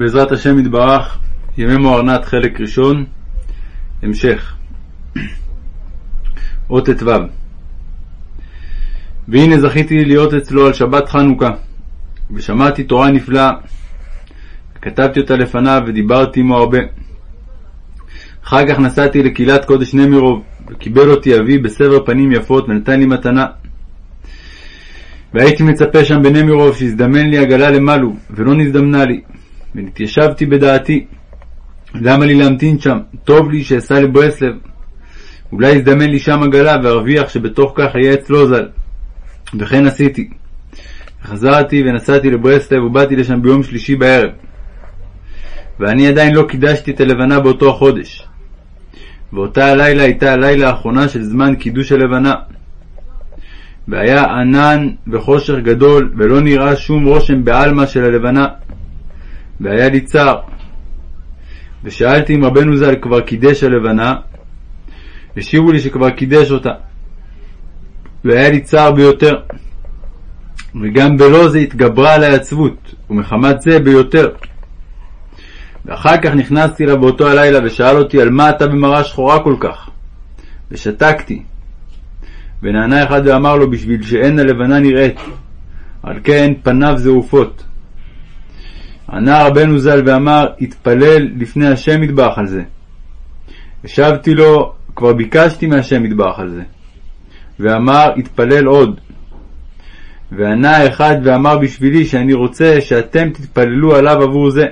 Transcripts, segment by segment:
בעזרת השם יתברך, ימי מוארנת חלק ראשון, המשך. אות ט"ו והנה זכיתי להיות אצלו על שבת חנוכה, ושמעתי תורה נפלאה, וכתבתי אותה לפניו ודיברתי עמו הרבה. אחר כך נסעתי לקהילת קודש נמירוב, וקיבל אותי אבי בסבר פנים יפות ונתן לי מתנה. והייתי מצפה שם בנמירוב שיזדמן לי עגלה למעלו, ולא נזדמנה לי. ונתיישבתי בדעתי, למה לי להמתין שם? טוב לי שאסע לברסלב. אולי יזדמן לי שם עגלה וארוויח שבתוך כך אהיה אצלו ז"ל. וכן עשיתי. חזרתי ונסעתי לברסלב ובאתי לשם ביום שלישי בערב. ואני עדיין לא קידשתי את הלבנה באותו החודש. ואותה הלילה הייתה הלילה האחרונה של זמן קידוש הלבנה. והיה ענן וחושך גדול, ולא נראה שום רושם בעלמא של הלבנה. והיה לי צער. ושאלתי אם רבנו ז"ל כבר קידש הלבנה, השיבו לי שכבר קידש אותה. והיה לי צער ביותר. וגם בלא זה התגברה עלי עצבות, ומחמת זה ביותר. ואחר כך נכנסתי אליו באותו הלילה ושאל אותי על מה אתה במראה שחורה כל כך. ושתקתי. ונענה אחד ואמר לו בשביל שאין הלבנה נראית, על כן פניו זעופות. ענה רבנו ז"ל ואמר, התפלל לפני השם יתברך על זה. השבתי לו, כבר ביקשתי מהשם יתברך על זה. ואמר, התפלל עוד. וענה אחד ואמר בשבילי שאני רוצה שאתם תתפללו עליו עבור זה.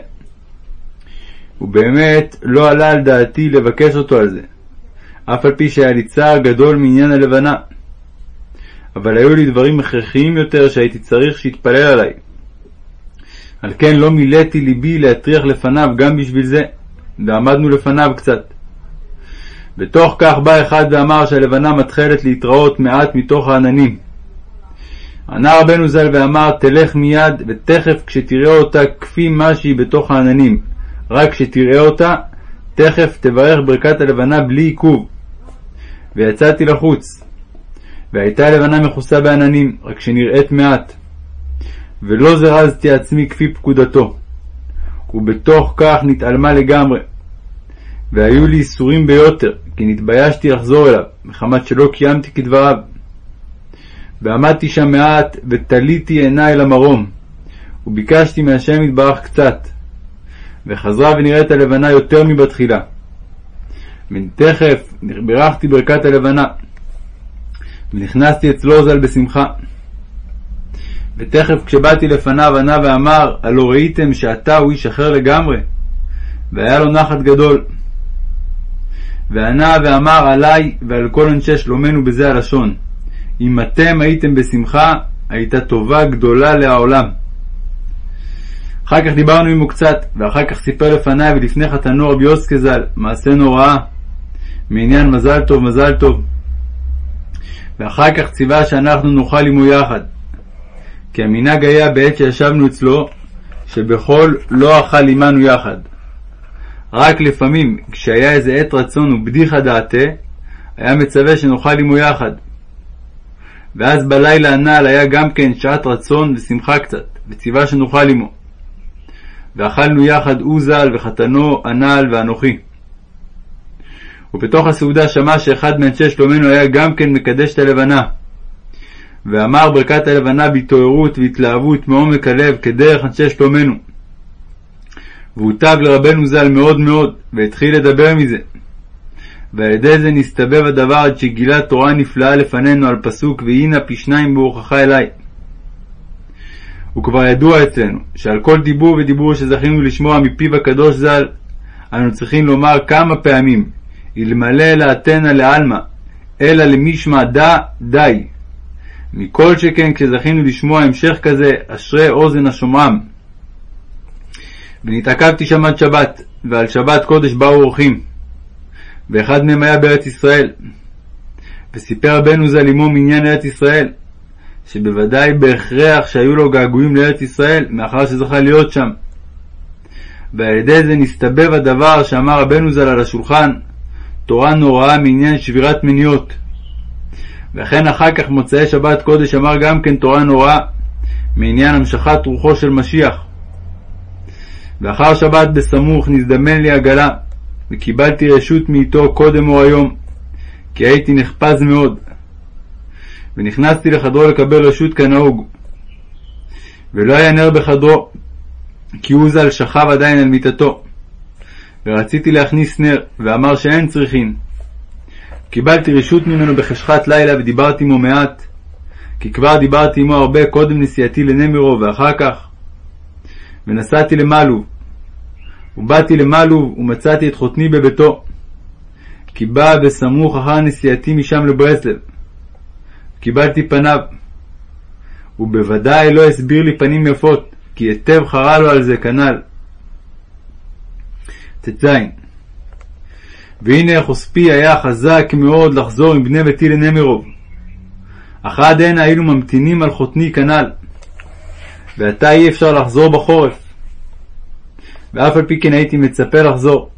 ובאמת לא עלה על דעתי לבקש אותו על זה, אף על פי שהיה לי צער גדול מעניין הלבנה. אבל היו לי דברים הכרחיים יותר שהייתי צריך שיתפלל עליי. על כן לא מילאתי ליבי להטריח לפניו גם בשביל זה, ועמדנו לפניו קצת. בתוך כך בא אחד ואמר שהלבנה מתחלת להתראות מעט מתוך העננים. ענה רבנו ז"ל ואמר, תלך מיד, ותכף כשתראה אותה כפי מה שהיא בתוך העננים, רק כשתראה אותה, תכף תברך ברכת הלבנה בלי עיכוב. ויצאתי לחוץ, והייתה הלבנה מכוסה בעננים, רק שנראית מעט. ולא זרזתי עצמי כפי פקודתו, ובתוך כך נתעלמה לגמרי. והיו לי איסורים ביותר, כי נתביישתי לחזור אליו, מחמת שלא קיימתי כדבריו. ועמדתי שם מעט, ותליתי עיניי למרום, וביקשתי מהשם יתברך קצת, וחזרה ונראית הלבנה יותר מבתחילה. ותכף בירכתי ברכת הלבנה, ונכנסתי אצלו ז"ל בשמחה. ותכף כשבאתי לפניו ענה ואמר, הלא ראיתם שאתה הוא איש אחר לגמרי? והיה לו נחת גדול. וענה ואמר עלי ועל כל אנשי שלומנו בזה הלשון, אם אתם הייתם בשמחה, הייתה טובה גדולה לעולם. אחר כך דיברנו עמו קצת, ואחר כך סיפר לפניי ולפני חתנו רבי יוסקה ז"ל, מעשה נוראה, מעניין מזל טוב, מזל טוב. ואחר כך ציווה שאנחנו נאכל עמו יחד. כי המנהג היה בעת שישבנו אצלו, שבכל לא אכל עמנו יחד. רק לפעמים, כשהיה איזה עת רצון ובדיחה דעתה, היה מצווה שנאכל עמו יחד. ואז בלילה הנ"ל היה גם כן שעת רצון ושמחה קצת, וציווה שנאכל עמו. ואכלנו יחד הוא ז"ל וחתנו הנ"ל ואנוכי. ובתוך הסעודה שמע שאחד מאנשי שלומנו היה גם כן מקדש את הלבנה. ואמר ברכת הלבנה בהתעוררות והתלהבות מעומק הלב כדרך אנשי שלומנו. והוטב לרבנו ז"ל מאוד מאוד, והתחיל לדבר מזה. ועל ידי זה נסתבב הדבר עד שגילה תורה נפלאה לפנינו על פסוק והנה פי שניים בהוכחה אליי. וכבר ידוע אצלנו שעל כל דיבור ודיבור שזכינו לשמוע מפיו הקדוש ז"ל, אנו צריכים לומר כמה פעמים, אלמלא אלעתנא לעלמא, אלא למשמע דא די. מכל שכן כשזכינו לשמוע המשך כזה, אשרי אוזן השומעם. ונתעכבתי שם עד שבת, ועל שבת קודש באו אורחים. ואחד מהם היה בארץ ישראל. וסיפר רבנו ז"ל עמו מעניין ארץ ישראל, שבוודאי בהכרח שהיו לו געגועים לארץ ישראל, מאחר שזכה להיות שם. ועל ידי זה נסתבב הדבר שאמר רבנו ז"ל על השולחן, תורה נוראה מעניין שבירת מניות. וכן אחר כך מוצאי שבת קודש אמר גם כן תורה נוראה, מעניין המשכת רוחו של משיח. ואחר שבת בסמוך נזדמן לי עגלה, וקיבלתי רשות מאיתו קודם או היום, כי הייתי נחפז מאוד. ונכנסתי לחדרו לקבל רשות כנהוג. ולא היה נר בחדרו, כי הוא ז"ל שכב עדיין על מיטתו. ורציתי להכניס נר, ואמר שאין צריכין. קיבלתי רשות ממנו בחשכת לילה ודיברתי עמו מעט, כי כבר דיברתי עמו הרבה קודם נסיעתי לנמירו ואחר כך. ונסעתי למלוב, ובאתי למלוב ומצאתי את חותני בביתו, כי בא בסמוך אחר נסיעתי משם לברסלב. קיבלתי פניו, ובוודאי לא הסביר לי פנים יפות, כי היטב חרה לו על זה כנ"ל. ט"ז והנה חוספי היה חזק מאוד לחזור עם בני ביתי לנמירוב. אך עד הנה היינו ממתינים על חותני כנ"ל, ועתה אי אפשר לחזור בחורף. ואף על פי כן הייתי מצפה לחזור.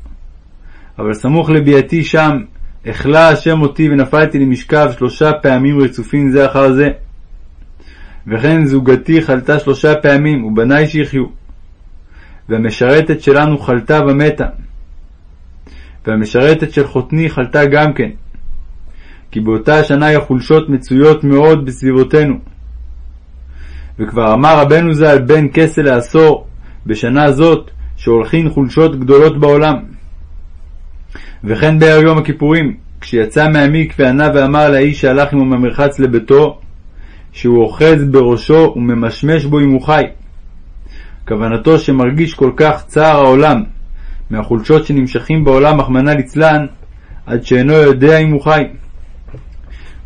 אבל סמוך לביאתי שם, אכלה השם אותי ונפלתי למשכב שלושה פעמים רצופים זה אחר זה. וכן זוגתי חלתה שלושה פעמים, ובניי שיחיו. והמשרתת שלנו חלתה ומתה. והמשרתת של חותני חלתה גם כן. כי באותה השנה היה חולשות מצויות מאוד בסביבותינו. וכבר אמר רבנו ז"ל בן כסה לעשור, בשנה זאת, שהולכין חולשות גדולות בעולם. וכן בערב יום הכיפורים, כשיצא מהמקווה ענה ואמר לאיש שהלך עמו מהמרחץ לביתו, שהוא אוחז בראשו וממשמש בו אם הוא חי. כוונתו שמרגיש כל כך צער העולם מהחולשות שנמשכים בעולם, רחמנא ליצלן, עד שאינו יודע אם הוא חי.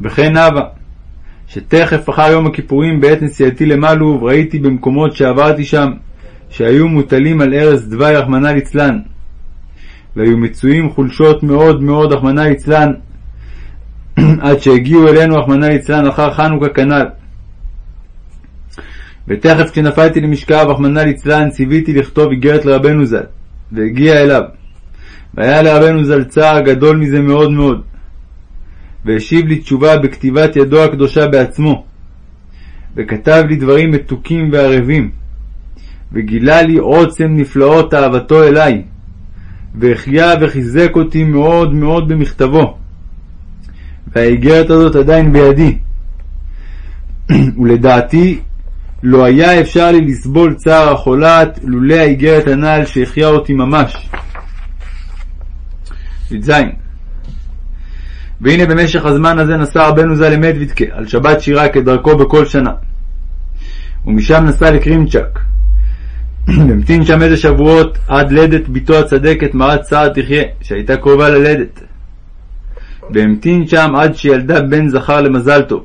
וכן הווה, שתכף אחר יום הכיפורים בעת נסיעתי למלוב ראיתי במקומות שעברתי שם, שהיו מוטלים על ערש דווי רחמנא ליצלן, והיו מצויים חולשות מאוד מאוד רחמנא ליצלן, עד שהגיעו אלינו רחמנא ליצלן אחר חנוכה כנ"ל. ותכף כשנפלתי למשכב רחמנא ליצלן ציוויתי לכתוב איגרת לרבנו ז"ל, והגיע אליו. והיה לרבנו ז"ל צער גדול מזה מאוד מאוד. והשיב לי תשובה בכתיבת ידו הקדושה בעצמו, וכתב לי דברים מתוקים וערבים, וגילה לי עוצם נפלאות אהבתו אליי, והחיה וחיזק אותי מאוד מאוד במכתבו. והאיגרת הזאת עדיין בידי. ולדעתי, לא היה אפשר לי לסבול צער החולת לולא האיגרת הנ"ל שהחיה אותי ממש. י"ז והנה במשך הזמן הזה נסע רבנו ז"ל למדוידקה על שבת שירה כדרכו בכל שנה. ומשם נסע לקרימצ'ק. והמתין שם איזה שבועות עד לידת בתו הצדקת מרת צער תחיה, שהייתה קרובה ללדת. והמתין שם עד שילדה בן זכר למזל טוב.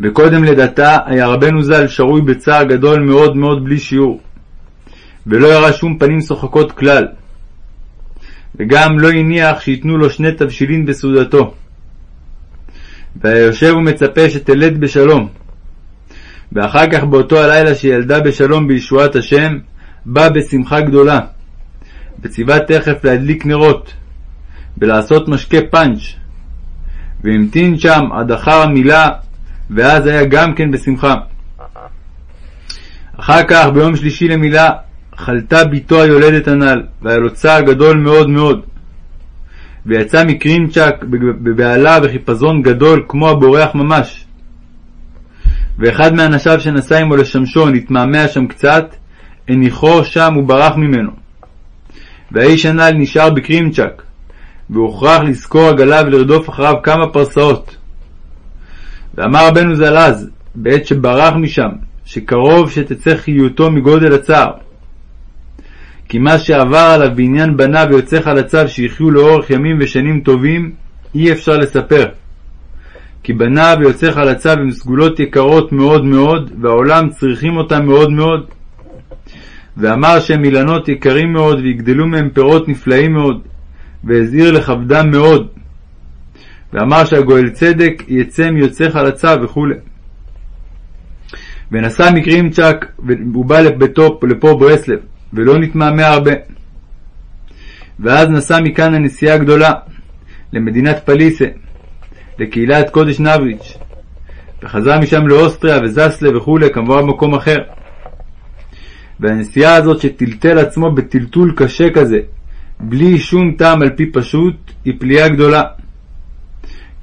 וקודם לידתה היה רבנו ז"ל שרוי בצער גדול מאוד מאוד בלי שיעור, ולא יראה שום פנים שוחקות כלל, וגם לא הניח שייתנו לו שני תבשילין בסעודתו. והיה יושב ומצפה שתלד בשלום. ואחר כך באותו הלילה שילדה בשלום בישועת השם, בא בשמחה גדולה, וציווה תכף להדליק נרות, ולעשות משקה פאנץ', והמתין שם עד אחר המילה, ואז היה גם כן בשמחה. אחר כך, ביום שלישי למילה, חלתה בתו היולדת הנ"ל, והיה לו צער גדול מאוד מאוד. ויצא מקרינצ'ק בבהלה וחיפזון גדול כמו הבורח ממש. ואחד מאנשיו שנסע עמו לשמשו נתמהמה שם קצת, הניחו שם וברח ממנו. והאיש הנ"ל נשאר בקרימצ'ק, והוכרח לשכור עגלה ולרדוף אחריו כמה פרסאות. ואמר רבנו ז"ל אז, בעת שברח משם, שקרוב שתצא חיותו מגודל הצער. כי מה שעבר עליו בעניין בניו ויוצא חלציו שיחיו לאורך ימים ושנים טובים, אי אפשר לספר. כי בניו ויוצא חלציו הם סגולות יקרות מאוד מאוד, והעולם צריכים אותם מאוד מאוד. ואמר שהם אילנות יקרים מאוד, ויגדלו מהם פירות נפלאים מאוד, והזהיר לכבדם מאוד. ואמר שהגואל צדק יצא מיוצא חלציו וכו'. ונסע מקרימצ'ק, והוא בא לביתו לפה ברסלב, ולא נתמהמה הרבה. ואז נסע מכאן הנסיעה הגדולה, למדינת פליסה, לקהילת קודש נבריץ', וחזר משם לאוסטריה וזסלה וכולי, כמובן במקום אחר. והנסיעה הזאת שטלטל עצמו בטלטול קשה כזה, בלי שום טעם על פי פשוט, היא פליאה גדולה.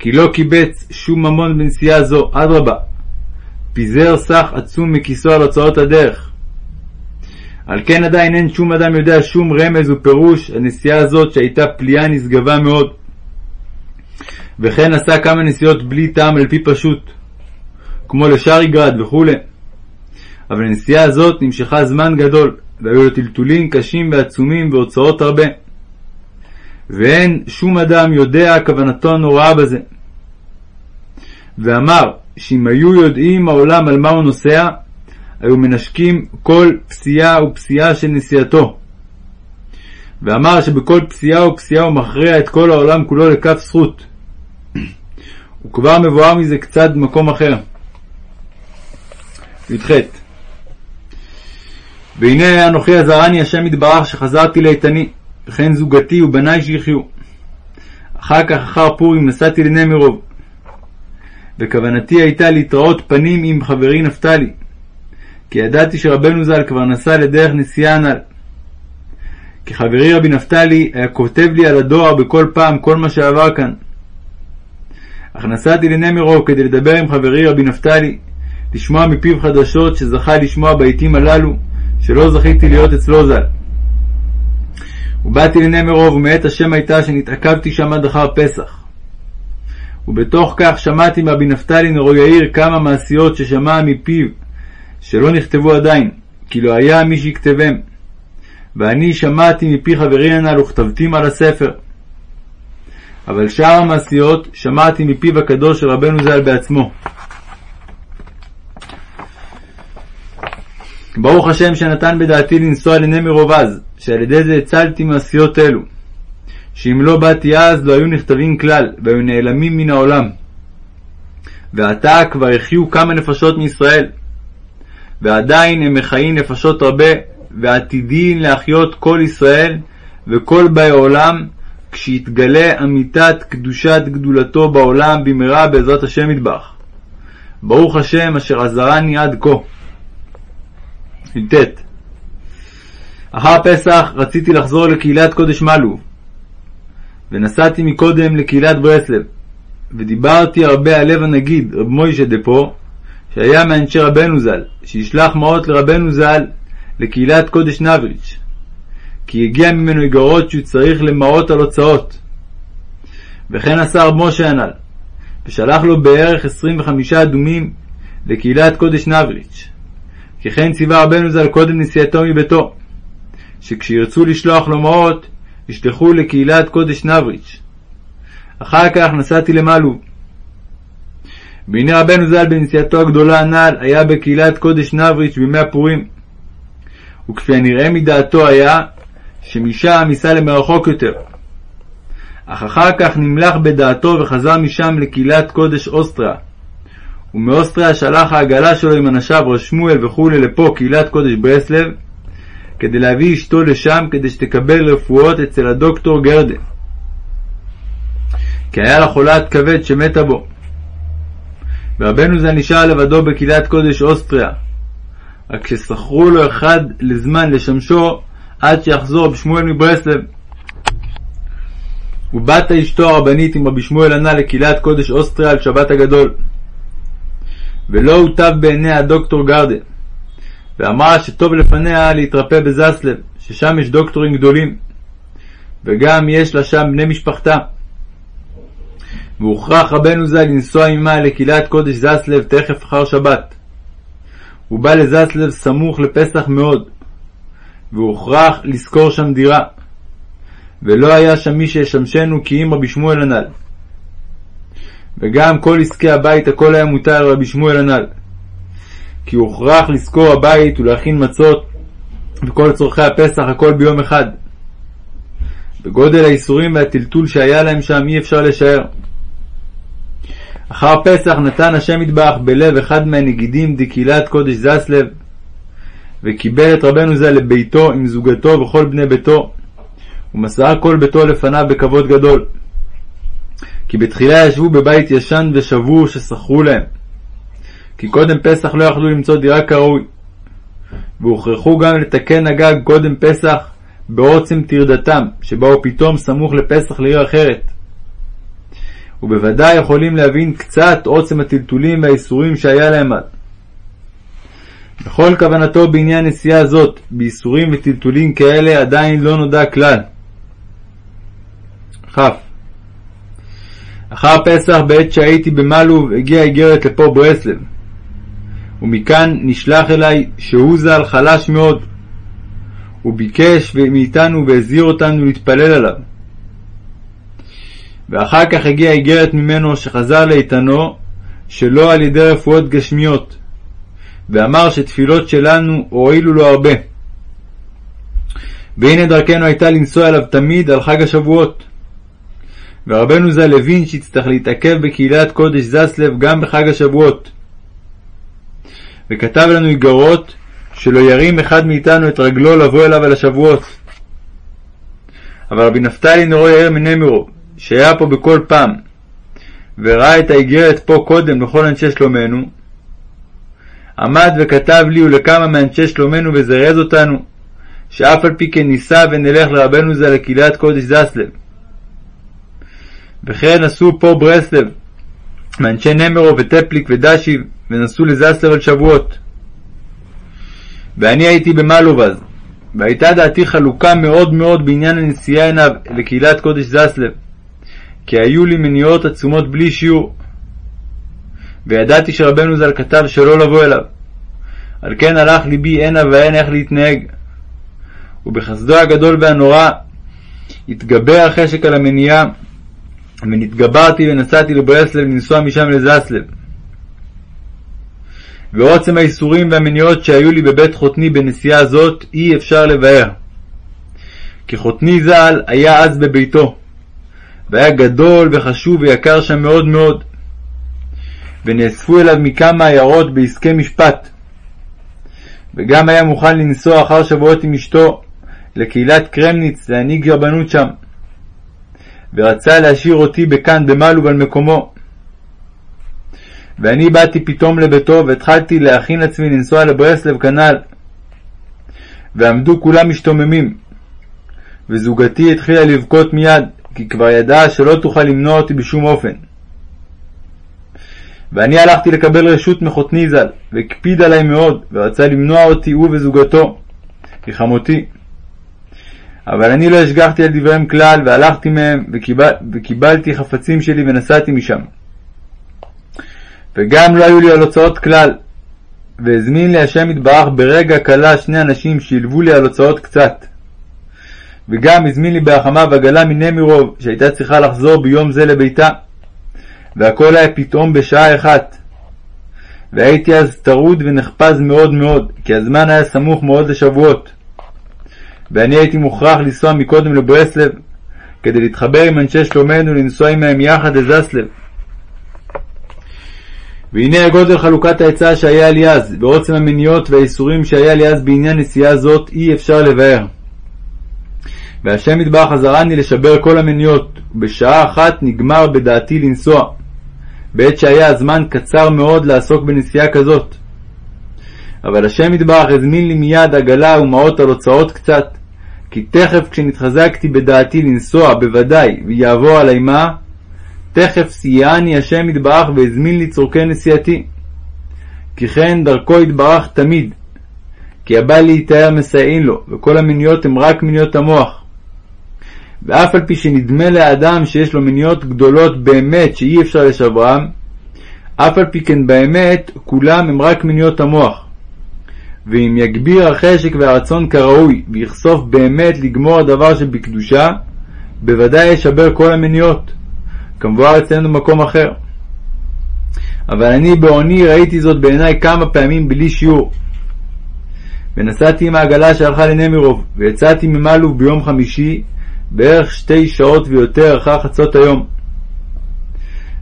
כי לא קיבץ שום ממון בנסיעה זו, אדרבה, פיזר סך עצום מכיסו על הוצאות הדרך. על כן עדיין אין שום אדם יודע שום רמז ופירוש הנסיעה הזאת שהייתה פליאה נשגבה מאוד. וכן עשה כמה נסיעות בלי טעם על פי פשוט, כמו לשריגרד וכו'. אבל הנסיעה הזאת נמשכה זמן גדול, והיו לו טלטולים קשים ועצומים והוצאות הרבה. ואין שום אדם יודע כוונתו הנוראה בזה. ואמר שאם היו יודעים העולם על מה הוא נוסע, היו מנשקים כל פסיעה ופסיעה של נסיעתו. ואמר שבכל פסיעה ופסיעה הוא מכריע את כל העולם כולו לכף זכות. וכבר מבואר מזה קצת במקום אחר. י"ח והנה אנוכי עזרני השם יתברך שחזרתי לאיתני, וכן זוגתי ובניי שיחיו. אחר כך אחר פורים נסעתי לנמירוב, וכוונתי הייתה להתראות פנים עם חברי נפתלי, כי ידעתי שרבנו ז"ל כבר נסע לדרך נסיעה הנ"ל. כי חברי רבי נפתלי היה כותב לי על הדואר בכל פעם כל מה שעבר כאן. אך נסעתי לנמירוב כדי לדבר עם חברי רבי נפתלי, לשמוע מפיו חדשות שזכה לשמוע בעתים הללו, שלא זכיתי להיות אצלו ז"ל. ובאתי לנמירוב, ומאת השם הייתה שנתעכבתי שם עד אחר פסח. ובתוך כך שמעתי מרבי נפתלי נרו יאיר כמה מעשיות ששמע מפיו, שלא נכתבו עדיין, כי לא היה מי שיכתבם. ואני שמעתי מפי חברי הנ"ל וכתבתים על הספר. אבל שאר המעשיות שמעתי מפיו הקדוש של רבנו ז"ל בעצמו. ברוך השם שנתן בדעתי לנסוע לנמר אז, שעל ידי זה הצלתי מעשיות אלו. שאם לא באתי אז, לא היו נכתבים כלל, והיו נעלמים מן העולם. ועתה כבר החיו כמה נפשות מישראל. ועדיין הם מחיים נפשות הרבה, ועתידין להחיות כל ישראל וכל באי עולם, כשיתגלה אמיתת קדושת גדולתו בעולם במהרה בעזרת השם ידבח. ברוך השם אשר עזרני עד כה. י"ט אחר פסח רציתי לחזור לקהילת קודש מלוב, ונסעתי מקודם לקהילת ברסלב, ודיברתי הרבה על לב הנגיד, רב מוישה דפו, שהיה מאנשי רבנו ז"ל, שישלח מעות לרבנו ז"ל לקהילת קודש נבריץ', כי הגיע ממנו איגרות שהוא צריך למעות על הוצאות. וכן עשה רב משה הנ"ל, ושלח לו בערך עשרים וחמישה אדומים לקהילת קודש נבריץ'. כי כן ציווה רבנו ז"ל קודם נסיעתו מביתו, שכשירצו לשלוח לו מעות, ישלחו לקהילת קודש נבריץ'. אחר כך נסעתי למלוב. והנה רבנו ז"ל בנסיעתו הגדולה הנ"ל היה בקהילת קודש נבריץ' בימי הפורים. וכפי הנראה מדעתו היה שמשם ייסע למרחוק יותר. אך אחר כך נמלך בדעתו וחזר משם לקהילת קודש אוסטריה. ומאוסטריה שלח העגלה שלו עם אנשיו ראש שמואל וכולי לפה קהילת קודש ברסלב, כדי להביא אשתו לשם כדי שתקבל רפואות אצל הדוקטור גרדה. כי היה לה חולת כבד שמתה בו. ורבנו זה נשאר לבדו בקהילת קודש אוסטריה, רק ששכרו לו אחד לזמן לשמשו עד שיחזור רבי שמואל מברסלב. ובת אשתו הרבנית עם רבי שמואל הנ"ל לקהילת קודש אוסטריה על שבת הגדול. ולא הוטב בעיני הדוקטור גרדה, ואמרה שטוב לפניה להתרפא בזסלב, ששם יש דוקטורים גדולים, וגם יש לה שם בני משפחתה. והוכרח רבנו ז"ל לנסוע עמה לקהילת קודש זסלב תכף אחר שבת. הוא בא לזסלב סמוך לפסח מאוד, והוכרח לשכור שם דירה, ולא היה שם מי שישמשנו כי אם רבי שמואל הנ"ל. וגם כל עסקי הבית הכל היה מותר לרבי שמואל הנ"ל. כי הוכרח לשכור הבית ולהכין מצות וכל צורכי הפסח הכל ביום אחד. בגודל האיסורים והטלטול שהיה להם שם אי אפשר לשער. אחר פסח נתן השם מטבח בלב אחד מהנגידים דקהילת קודש זסלב, וקיבל את רבנו זה לביתו עם זוגתו וכל בני ביתו, ומסר כל ביתו לפניו בכבוד גדול. כי בתחילה ישבו בבית ישן ושבור ששכרו להם, כי קודם פסח לא יכלו למצוא דירה כראוי. והוכרחו גם לתקן הגג קודם פסח בעוצם טרדתם, שבאו פתאום סמוך לפסח לעיר אחרת. ובוודאי יכולים להבין קצת עוצם הטלטולים והאיסורים שהיה להם אז. בכל כוונתו בעניין נסיעה זאת, בייסורים וטלטולים כאלה עדיין לא נודע כלל. כ. אחר פסח, בעת שהייתי במלוב, הגיעה איגרת לפה ברסלב. ומכאן נשלח אלי שהוא ז"ל חלש מאוד. הוא ביקש מאיתנו והזהיר אותנו להתפלל עליו. ואחר כך הגיעה איגרת ממנו שחזר לאיתנו שלא על ידי רפואות גשמיות, ואמר שתפילות שלנו הועילו לו הרבה. והנה דרכנו הייתה לנסוע אליו תמיד על חג השבועות. ורבנו ז"ל הבין שיצטרך להתעכב בקהילת קודש זסלב גם בחג השבועות. וכתב לנו איגרות שלא ירים אחד מאיתנו את רגלו לבוא אליו על השבועות. אבל רבי נפתלי נורו יאיר מנמירוב, שהיה פה בכל פעם, וראה את האיגרת פה קודם לכל אנשי שלומנו, עמד וכתב לי ולכמה מאנשי שלומנו וזרז אותנו, שאף על פי כן ניסע ונלך לרבנו זה לקהילת קודש זסלב. וכן עשו פה ברסלב, מאנשי נמרו וטפליק ודשיב, ונסעו לזסלב על שבועות. ואני הייתי במלוב אז, והייתה דעתי חלוקה מאוד מאוד בעניין הנסיעה הנה לקהילת קודש זסלב, כי היו לי מניעות עצומות בלי שיעור. וידעתי שרבנו ז"ל כתב שלא לבוא אליו. על כן הלך ליבי הנה והנה איך להתנהג. ובחסדו הגדול והנורא התגבר החשק על המניעה, ונתגברתי ונסעתי לברסלב לנסוע משם לזסלב. ועוצם האיסורים והמניעות שהיו לי בבית חותני בנסיעה זאת אי אפשר לבאר. כי חותני ז"ל היה אז בביתו, והיה גדול וחשוב ויקר שם מאוד מאוד. ונאספו אליו מכמה עיירות בעסקי משפט. וגם היה מוכן לנסוע אחר שבועות עם אשתו לקהילת קרמניץ להנהיג רבנות שם. ורצה להשאיר אותי בכאן במלוב על מקומו. ואני באתי פתאום לביתו והתחלתי להכין עצמי לנסוע לברסלב כנ"ל. ועמדו כולם משתוממים. וזוגתי התחילה לבכות מיד, כי כבר ידעה שלא תוכל למנוע אותי בשום אופן. ואני הלכתי לקבל רשות מחותני ז"ל, והקפיד עלי מאוד, ורצה למנוע אותי הוא וזוגתו, כי חמותי. אבל אני לא השגחתי על דבריהם כלל, והלכתי מהם, וקיבל, וקיבלתי חפצים שלי ונסעתי משם. וגם לא היו לי על הוצאות כלל. והזמין לי השם יתברך ברגע קלה שני אנשים שילבו לי על הוצאות קצת. וגם הזמין לי בהחמה ועגלה מנמירוב, שהייתה צריכה לחזור ביום זה לביתה. והכל היה פתאום בשעה אחת. והייתי אז טרוד ונחפז מאוד מאוד, כי הזמן היה סמוך מאוד לשבועות. ואני הייתי מוכרח לנסוע מקודם לברסלב, כדי להתחבר עם אנשי שלומנו לנסוע עמהם יחד לזסלב. והנה הגודל חלוקת העצה שהיה לי אז, ועוצם המניעות והאיסורים שהיה לי אז בעניין נסיעה זאת, אי אפשר לבאר. והשם יתברך עזרני לשבר כל המניעות, ובשעה אחת נגמר בדעתי לנסוע, בעת שהיה הזמן קצר מאוד לעסוק בנסיעה כזאת. אבל השם יתברך הזמין לי מיד עגלה ומעות על הוצאות קצת, כי תכף כשנתחזקתי בדעתי לנסוע בוודאי ויעבור עלי מה, תכף סייעני השם יתברך והזמין לי צורכי נסיעתי. כי כן דרכו יתברך תמיד, כי הבא להיטהר מסייעין לו, וכל המניות הן רק מניות המוח. ואף על פי שנדמה לאדם שיש לו מניות גדולות באמת שאי אפשר לשברם, אף על פי כן באמת כולם הם רק מניות המוח. ואם יגביר החשק והרצון כראוי, ויחשוף באמת לגמור הדבר שבקדושה, בוודאי ישבר כל המניות. כמבואר אצלנו במקום אחר. אבל אני בעוני ראיתי זאת בעיניי כמה פעמים בלי שיעור. ונסעתי עם העגלה שהלכה לנמירוב, ויצאתי ממלוב ביום חמישי, בערך שתי שעות ויותר אחר חצות היום.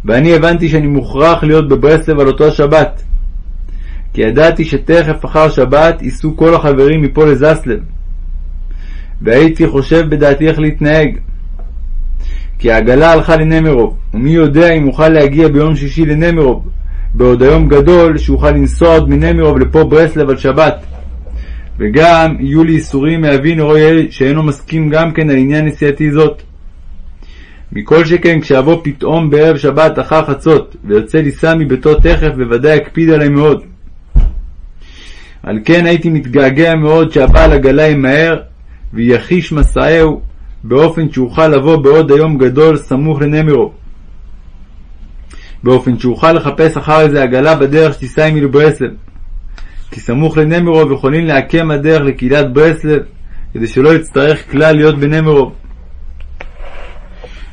ואני הבנתי שאני מוכרח להיות בברסלב על אותו השבת, כי ידעתי שתכף אחר שבת ייסעו כל החברים מפה לזסלב. והייתי חושב בדעתי איך להתנהג, כי העגלה הלכה לנמרוב, ומי יודע אם אוכל להגיע ביום שישי לנמרוב, בעוד היום גדול שאוכל לנסוע עוד מנמרוב לפה ברסלב על שבת. וגם יהיו לי איסורים מאבי נרוי שאינו מסכים גם כן על עניין נסיעתי זאת. מכל שכן כשאבוא פתאום בערב שבת אחר חצות, ויוצא לישא מביתו תכף, בוודאי יקפיד עלי מאוד. על כן הייתי מתגעגע מאוד שהבעל עגלה ימהר, ויחיש מסעהו, באופן שאוכל לבוא בעוד היום גדול סמוך לנמירו. באופן שאוכל לחפש אחר איזה עגלה בדרך שתיסע עמי לברסלב. כי סמוך לנמירוב יכולים לעקם הדרך לקהילת ברסלב, כדי שלא יצטרך כלל להיות בנמירוב.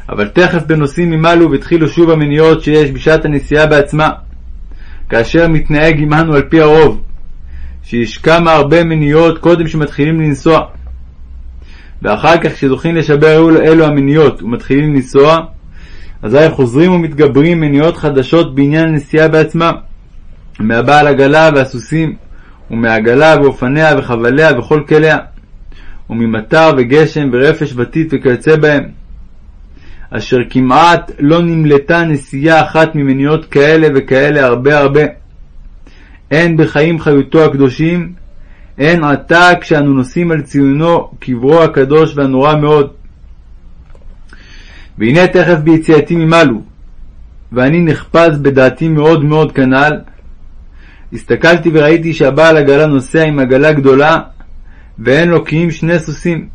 אבל תכף בנוסעים ממלו והתחילו שוב המניעות שיש בשעת הנסיעה בעצמה, כאשר מתנהג עמנו על פי הרוב, שיש כמה הרבה מניעות קודם שמתחילים לנסוע. ואחר כך כשזוכים לשבר אלו המניעות ומתחילים לנסוע, אזי חוזרים ומתגברים מניעות חדשות בעניין הנסיעה בעצמה, מהבעל עגלה והסוסים, ומעגלה ואופניה וחבליה וכל כליה, וממטר וגשם ורפש וטיט וכיוצא בהם, אשר כמעט לא נמלטה נסיעה אחת ממניעות כאלה וכאלה הרבה הרבה. הן בחיים חיותו הקדושים, הן עתה כשאנו נושאים על ציונו קברו הקדוש והנורא מאוד. והנה תכף ביציאתי ממלו, ואני נחפז בדעתי מאוד מאוד כנ"ל, הסתכלתי וראיתי שהבעל עגלה נוסע עם עגלה גדולה, ואין לו כי אם שני סוסים.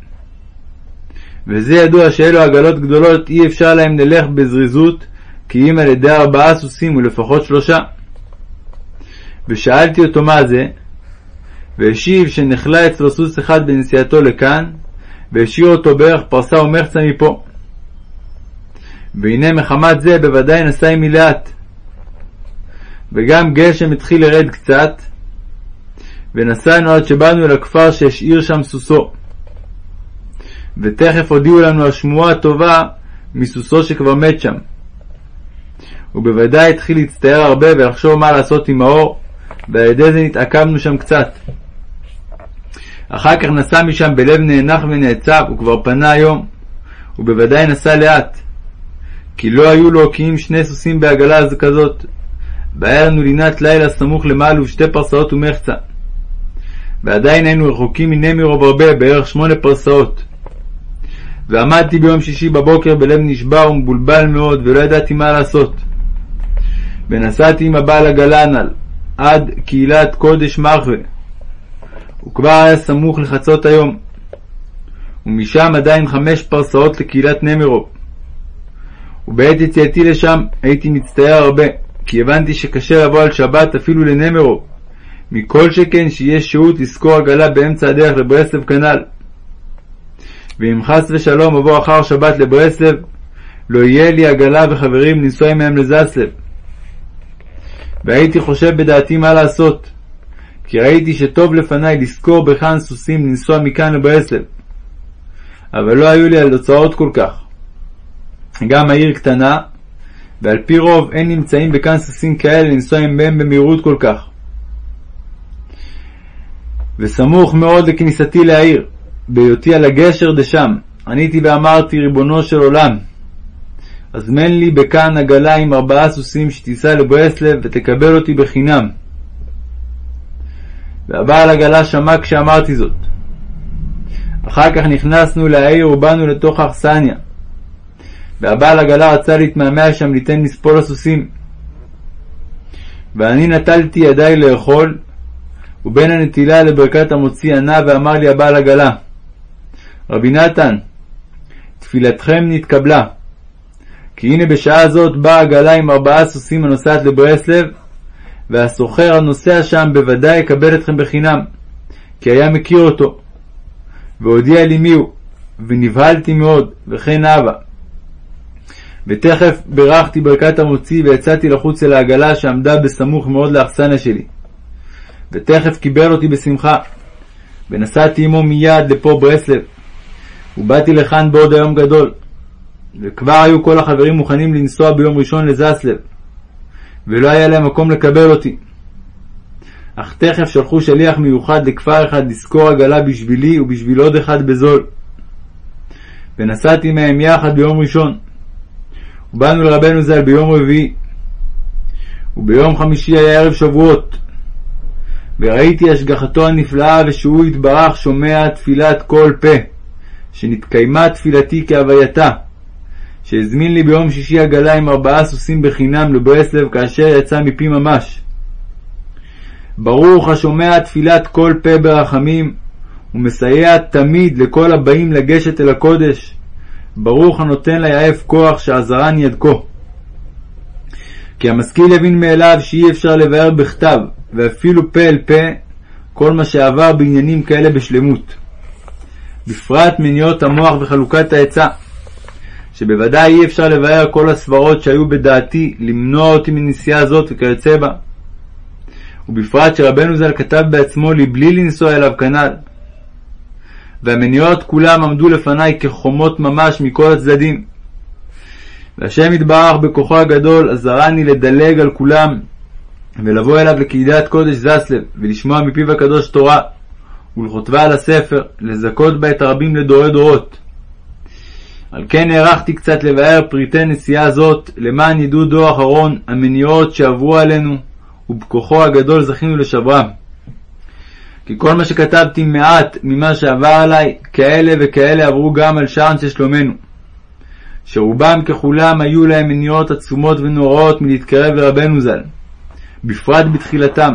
וזה ידוע שאלו עגלות גדולות אי אפשר להם ללך בזריזות, כי אם על ידי ארבעה סוסים ולפחות שלושה. ושאלתי אותו מה זה, והשיב שנחלה אצלו סוס אחד בנסיעתו לכאן, והשאיר אותו בערך פרסה ומחצה מפה. והנה מחמת זה בוודאי נסע עמי לאט. וגם גשם התחיל לרד קצת, ונסענו עד שבאנו אל הכפר שהשאיר שם סוסו. ותכף הודיעו לנו השמועה הטובה מסוסו שכבר מת שם. ובוודאי התחיל להצטער הרבה ולחשוב מה לעשות עם האור, ועל ידי זה נתעכבנו שם קצת. אחר כך נסע משם בלב נאנח ונעצב, הוא כבר פנה היום, ובוודאי נסע לאט. כי לא היו לו אם שני סוסים בעגלה כזאת. והיה לנו לינת לילה סמוך למעלה ושתי פרסאות ומחצה. ועדיין היינו רחוקים מנמירוב הרבה, בערך שמונה פרסאות. ועמדתי ביום שישי בבוקר בלב נשבר ומבולבל מאוד, ולא ידעתי מה לעשות. ונסעתי עם הבעל עגלה הנ"ל, עד קהילת קודש מחווה. הוא כבר היה סמוך לחצות היום. ומשם עדיין חמש פרסאות לקהילת נמירוב. ובעת יציאתי לשם הייתי מצטער הרבה, כי הבנתי שקשה לבוא על שבת אפילו לנמרו, מכל שכן שיש שהות לשכור עגלה באמצע הדרך לברסלב כנ"ל. ואם חס ושלום אבוא אחר שבת לברסלב, לא יהיה לי עגלה וחברים לנסוע עמהם לזסלב. והייתי חושב בדעתי מה לעשות, כי ראיתי שטוב לפניי לשכור בכאן סוסים לנסוע מכאן לברסלב. אבל לא היו לי על הוצאות כל כך. גם העיר קטנה, ועל פי רוב אין נמצאים בכאן סוסים כאלה לנסוע עם בהם במהירות כל כך. וסמוך מאוד לכניסתי לעיר, בהיותי על הגשר דשם, עניתי ואמרתי, ריבונו של עולם, הזמן לי בכאן עגלה עם ארבעה סוסים שתיסע לברסלב ותקבל אותי בחינם. והבעל עגלה שמע כשאמרתי זאת. אחר כך נכנסנו לעיר ובאנו לתוך האכסניה. והבעל עגלה רצה להתמהמה שם ליתן מספול הסוסים. ואני נטלתי ידיי לאכול, ובין הנטילה לברכת המוציא ענה ואמר לי הבעל עגלה, רבי נתן, תפילתכם נתקבלה, כי הנה בשעה זאת באה עגלה עם ארבעה סוסים הנוסעת לברסלב, והסוחר הנוסע שם בוודאי יקבל אתכם בחינם, כי היה מכיר אותו. והודיע לי מיהו, ונבהלתי מאוד, וכן הווה. ותכף בירכתי ברכת המוציא ויצאתי לחוץ אל העגלה שעמדה בסמוך מאוד לאכסניה שלי. ותכף קיבל אותי בשמחה. ונסעתי עמו מיד לפה ברסלב. ובאתי לכאן בעוד היום גדול. וכבר היו כל החברים מוכנים לנסוע ביום ראשון לזסלב. ולא היה להם מקום לקבל אותי. אך תכף שלחו שליח מיוחד לכפר אחד לשכור עגלה בשבילי ובשביל עוד אחד בזול. ונסעתי מהם יחד ביום ראשון. ובאנו לרבנו ז"ל ביום רביעי, וביום חמישי היה ערב שבועות. וראיתי השגחתו הנפלאה ושהוא יתברך שומע תפילת כל פה, שנתקיימה תפילתי כהווייתה, שהזמין לי ביום שישי עגלה עם ארבעה סוסים בחינם לברסלב כאשר יצא מפי ממש. ברוך השומע תפילת כל פה ברחמים, ומסייע תמיד לכל הבאים לגשת אל הקודש. ברוך הנותן ליעף כוח שעזרן ידקו. כי המשכיל יבין מאליו שאי אפשר לבאר בכתב, ואפילו פה אל פה, כל מה שעבר בעניינים כאלה בשלמות. בפרט מניעות המוח וחלוקת העצה, שבוודאי אי אפשר לבאר כל הסברות שהיו בדעתי למנוע אותי מנסיעה זאת וכיוצא בה. ובפרט שרבנו ז"ל כתב בעצמו לבלי לנסוע אליו כנ"ל. והמניעות כולם עמדו לפניי כחומות ממש מכל הצדדים. והשם יתברך בכוחו הגדול עזרני לדלג על כולם, ולבוא אליו לקהילת קודש זסלב, ולשמוע מפיו הקדוש תורה, ולכותבה על הספר, לזכות בה את הרבים לדורי דורות. על כן הערכתי קצת לבאר פריטי נסיעה זאת, למען ידעו דור אחרון המניעות שעברו עלינו, ובכוחו הגדול זכינו לשברם. כי כל מה שכתבתי מעט ממה שעבר עלי, כאלה וכאלה עברו גם על שען של שלומנו. שרובם ככולם היו להם מניעות עצומות ונוראות מלהתקרב לרבנו ז"ל, בפרט בתחילתם.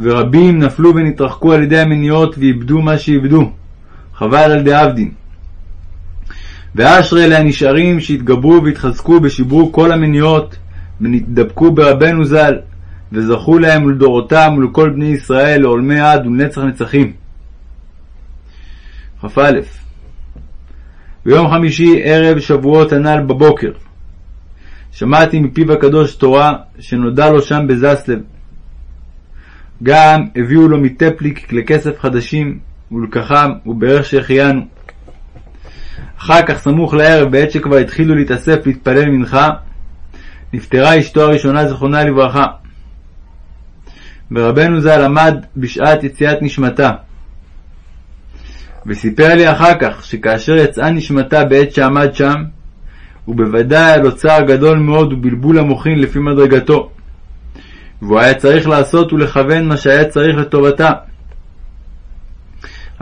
ורבים נפלו ונתרחקו על ידי המניעות ואיבדו מה שאיבדו, חבל על דאבדין. ואשרי אלה הנשארים שהתגברו והתחזקו ושברו כל המניעות, ונתדבקו ברבנו ז"ל, וזכו להם ולדורותם ולכל בני ישראל לעולמי עד ולנצח נצחים. כ"א ביום חמישי ערב שבועות הנ"ל בבוקר שמעתי מפיו הקדוש תורה שנודע לו שם בזסלב. גם הביאו לו מטפליק כלי כסף חדשים ולקחם וברך שהחיינו. אחר כך סמוך לערב בעת שכבר התחילו להתאסף להתפלל מנחה נפטרה אשתו הראשונה זכרונה לברכה. ורבנו ז"ל עמד בשעת יציאת נשמתה. וסיפר לי אחר כך שכאשר יצאה נשמתה בעת שעמד שם, הוא בוודאי היה לו צער גדול מאוד ובלבול המוחין לפי מדרגתו, והוא היה צריך לעשות ולכוון מה שהיה צריך לטובתה.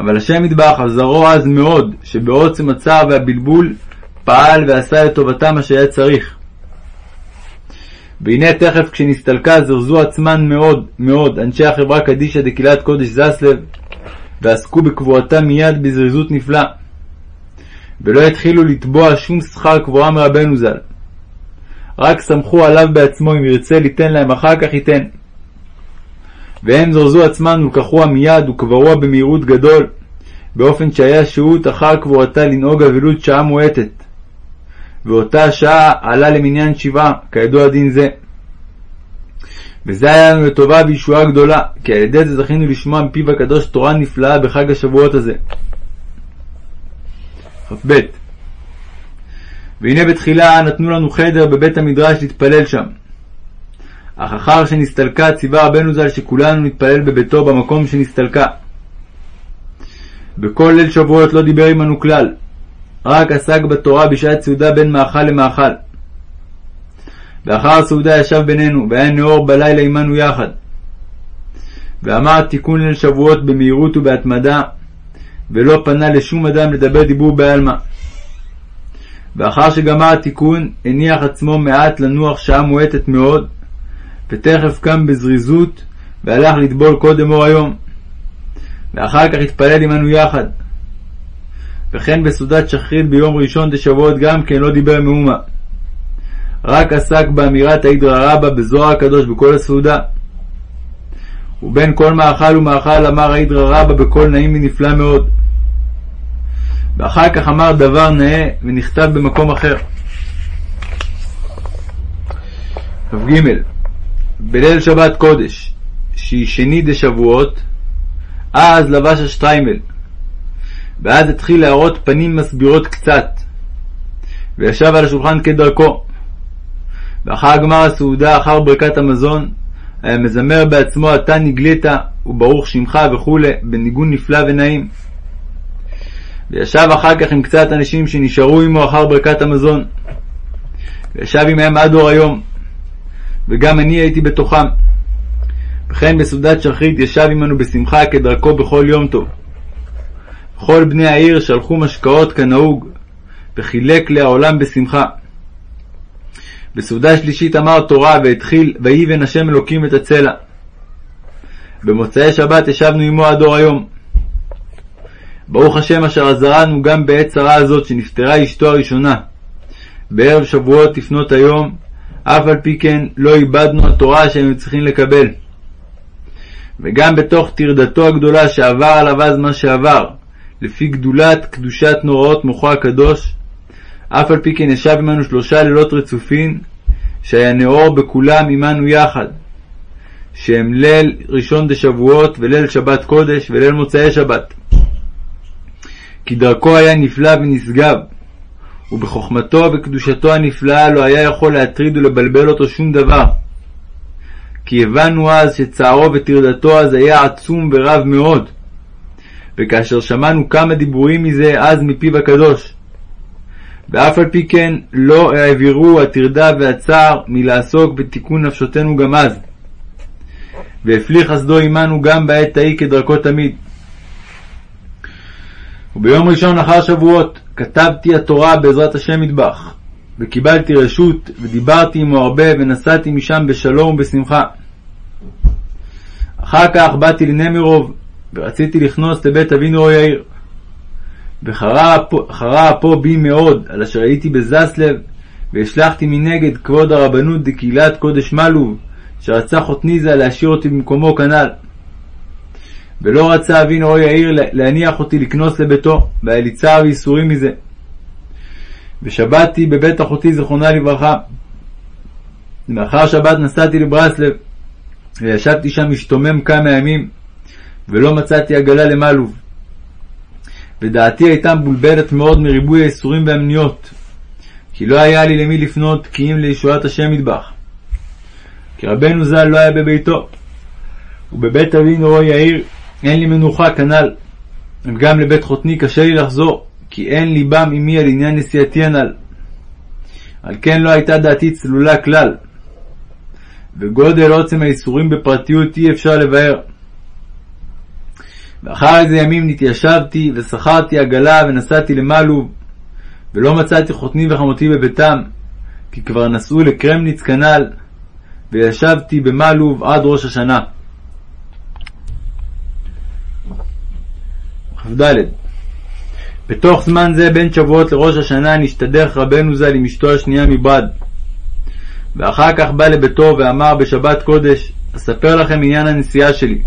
אבל השם יתברך עזרו אז מאוד, שבעוצם הצער והבלבול פעל ועשה לטובתה מה שהיה צריך. והנה תכף כשנסתלקה זרזו עצמן מאוד מאוד אנשי החברה קדישא דקהילת קודש זסלב, ועסקו בקבועתה מיד בזריזות נפלאה. ולא התחילו לתבוע שום שכר קבועה מרבנו ז"ל. רק סמכו עליו בעצמו אם ירצה ליתן להם אחר כך ייתן. והם זרזו עצמם ולקחוה מיד וקברוה במהירות גדול, באופן שהיה שהות אחר קבורתה לנהוג אבלות שעה מועטת. ואותה שעה עלה למניין שבעה, כידוע דין זה. וזה היה לנו לטובה וישועה גדולה, כי על ידי זה זכינו לשמוע מפיו הקדוש תורה נפלאה בחג השבועות הזה. כ"ב והנה בתחילה נתנו לנו חדר בבית המדרש להתפלל שם. אך אחר שנסתלקה ציווה רבנו ז"ל שכולנו נתפלל בביתו במקום שנסתלקה. בכל ליל שבועות לא דיבר עמנו כלל, רק עסק בתורה בשעת סעודה בין מאכל למאכל. ואחר הסעודה ישב בינינו, והיה נאור בלילה עמנו יחד. ואמר תיקון ליל שבועות במהירות ובהתמדה, ולא פנה לשום אדם לדבר דיבור בעלמא. ואחר שגמר התיקון, הניח עצמו מעט לנוח שעה מועטת מאוד, ותכף קם בזריזות, והלך לטבול קודם אור היום. ואחר כך התפלל עמנו יחד. וכן בסעודת שחרית ביום ראשון דשבועות גם כן לא דיבר מאומה. רק עסק באמירת האידרא רבא בזוהר הקדוש בכל הסעודה. ובין כל מאכל ומאכל אמר האידרא רבא בקול נעים ונפלא מאוד. ואחר כך אמר דבר נאה ונכתב במקום אחר. כ"ג בליל שבת קודש, שהיא שני דשבועות, אז לבש השטריימל, ואז התחיל להראות פנים מסבירות קצת, וישב על השולחן כדרכו. ואחר גמר הסעודה, אחר ברכת המזון, היה מזמר בעצמו אתה נגלית וברוך שמך וכו', בניגון נפלא ונעים. וישב אחר כך עם קצת אנשים שנשארו עמו אחר ברכת המזון. וישב עמהם עד אור היום, וגם אני הייתי בתוכם. וכן בסעודת שחרית ישב עמנו בשמחה כדרכו בכל יום טוב. כל בני העיר שלחו משקאות כנהוג, וחילק לעולם בשמחה. בסעודה שלישית אמר תורה והתחיל ויבן השם אלוקים את הצלע. במוצאי שבת ישבנו עמו עד אור היום. ברוך השם אשר עזרנו גם בעת צרה הזאת שנפטרה אשתו הראשונה. בערב שבועות לפנות היום, אף על פי כן לא איבדנו התורה שהיינו צריכים לקבל. וגם בתוך טרדתו הגדולה שעבר עליו אז מה שעבר, לפי גדולת קדושת נוראות מוחו הקדוש, אף על פי כן ישב עמנו שלושה לילות רצופים, שהיה נאור בכולם עמנו יחד, שהם ליל ראשון דשבועות וליל שבת קודש וליל מוצאי שבת. כי דרכו היה נפלא ונשגב, ובחוכמתו וקדושתו הנפלאה לא היה יכול להטריד ולבלבל אותו שום דבר. כי הבנו אז שצערו וטרדתו אז היה עצום ורב מאוד. וכאשר שמענו כמה דיבורים מזה אז מפיו הקדוש. ואף על פי כן לא העבירו הטרדה והצער מלעסוק בתיקון נפשותנו גם אז. והפליא חסדו עמנו גם בעת ההיא כדרכו תמיד. וביום ראשון אחר שבועות כתבתי התורה בעזרת השם מטבח, וקיבלתי רשות, ודיברתי עמו הרבה, ונסעתי משם בשלום ובשמחה. אחר כך באתי לנמירוב, ורציתי לכנוס לבית אבינו יאיר. וחרה אפו בי מאוד, על אשר הייתי בזסלב, והשלכתי מנגד כבוד הרבנות דקהילת קודש מלוב, שרצה חותניזה להשאיר אותי במקומו כנ"ל. ולא רצה אבינו רועי יאיר להניח אותי לקנוס לביתו, והיה לי צער וייסורים מזה. ושבתתי בבית אחותי זיכרונה לברכה. לאחר שבת נסעתי לברסלב, וישבתי שם משתומם כמה ימים, ולא מצאתי עגלה למלוב. ודעתי הייתה מבולבלת מאוד מריבוי האיסורים והמניות, כי לא היה לי למי לפנות כי אם לישועת השם מטבח. כי רבנו ז"ל לא היה בביתו, ובבית אבינו רועי יאיר אין לי מנוחה כנ"ל. גם לבית חותני קשה לי לחזור, כי אין ליבם עמי על עניין נסיעתי הנ"ל. על כן לא הייתה דעתי צלולה כלל. וגודל עוצם האיסורים בפרטיות אי אפשר לבאר. ואחר איזה ימים נתיישבתי ושכרתי עגלה ונסעתי למלוב, ולא מצאתי חותני וחמותי בביתם, כי כבר נסעו לקרמניץ כנ"ל, וישבתי במלוב עד ראש השנה. כ"ד בתוך זמן זה בין שבועות לראש השנה נשתדך רבנו ז"ל עם אשתו השנייה מברד. ואחר כך בא לביתו ואמר בשבת קודש, אספר לכם עניין הנסיעה שלי.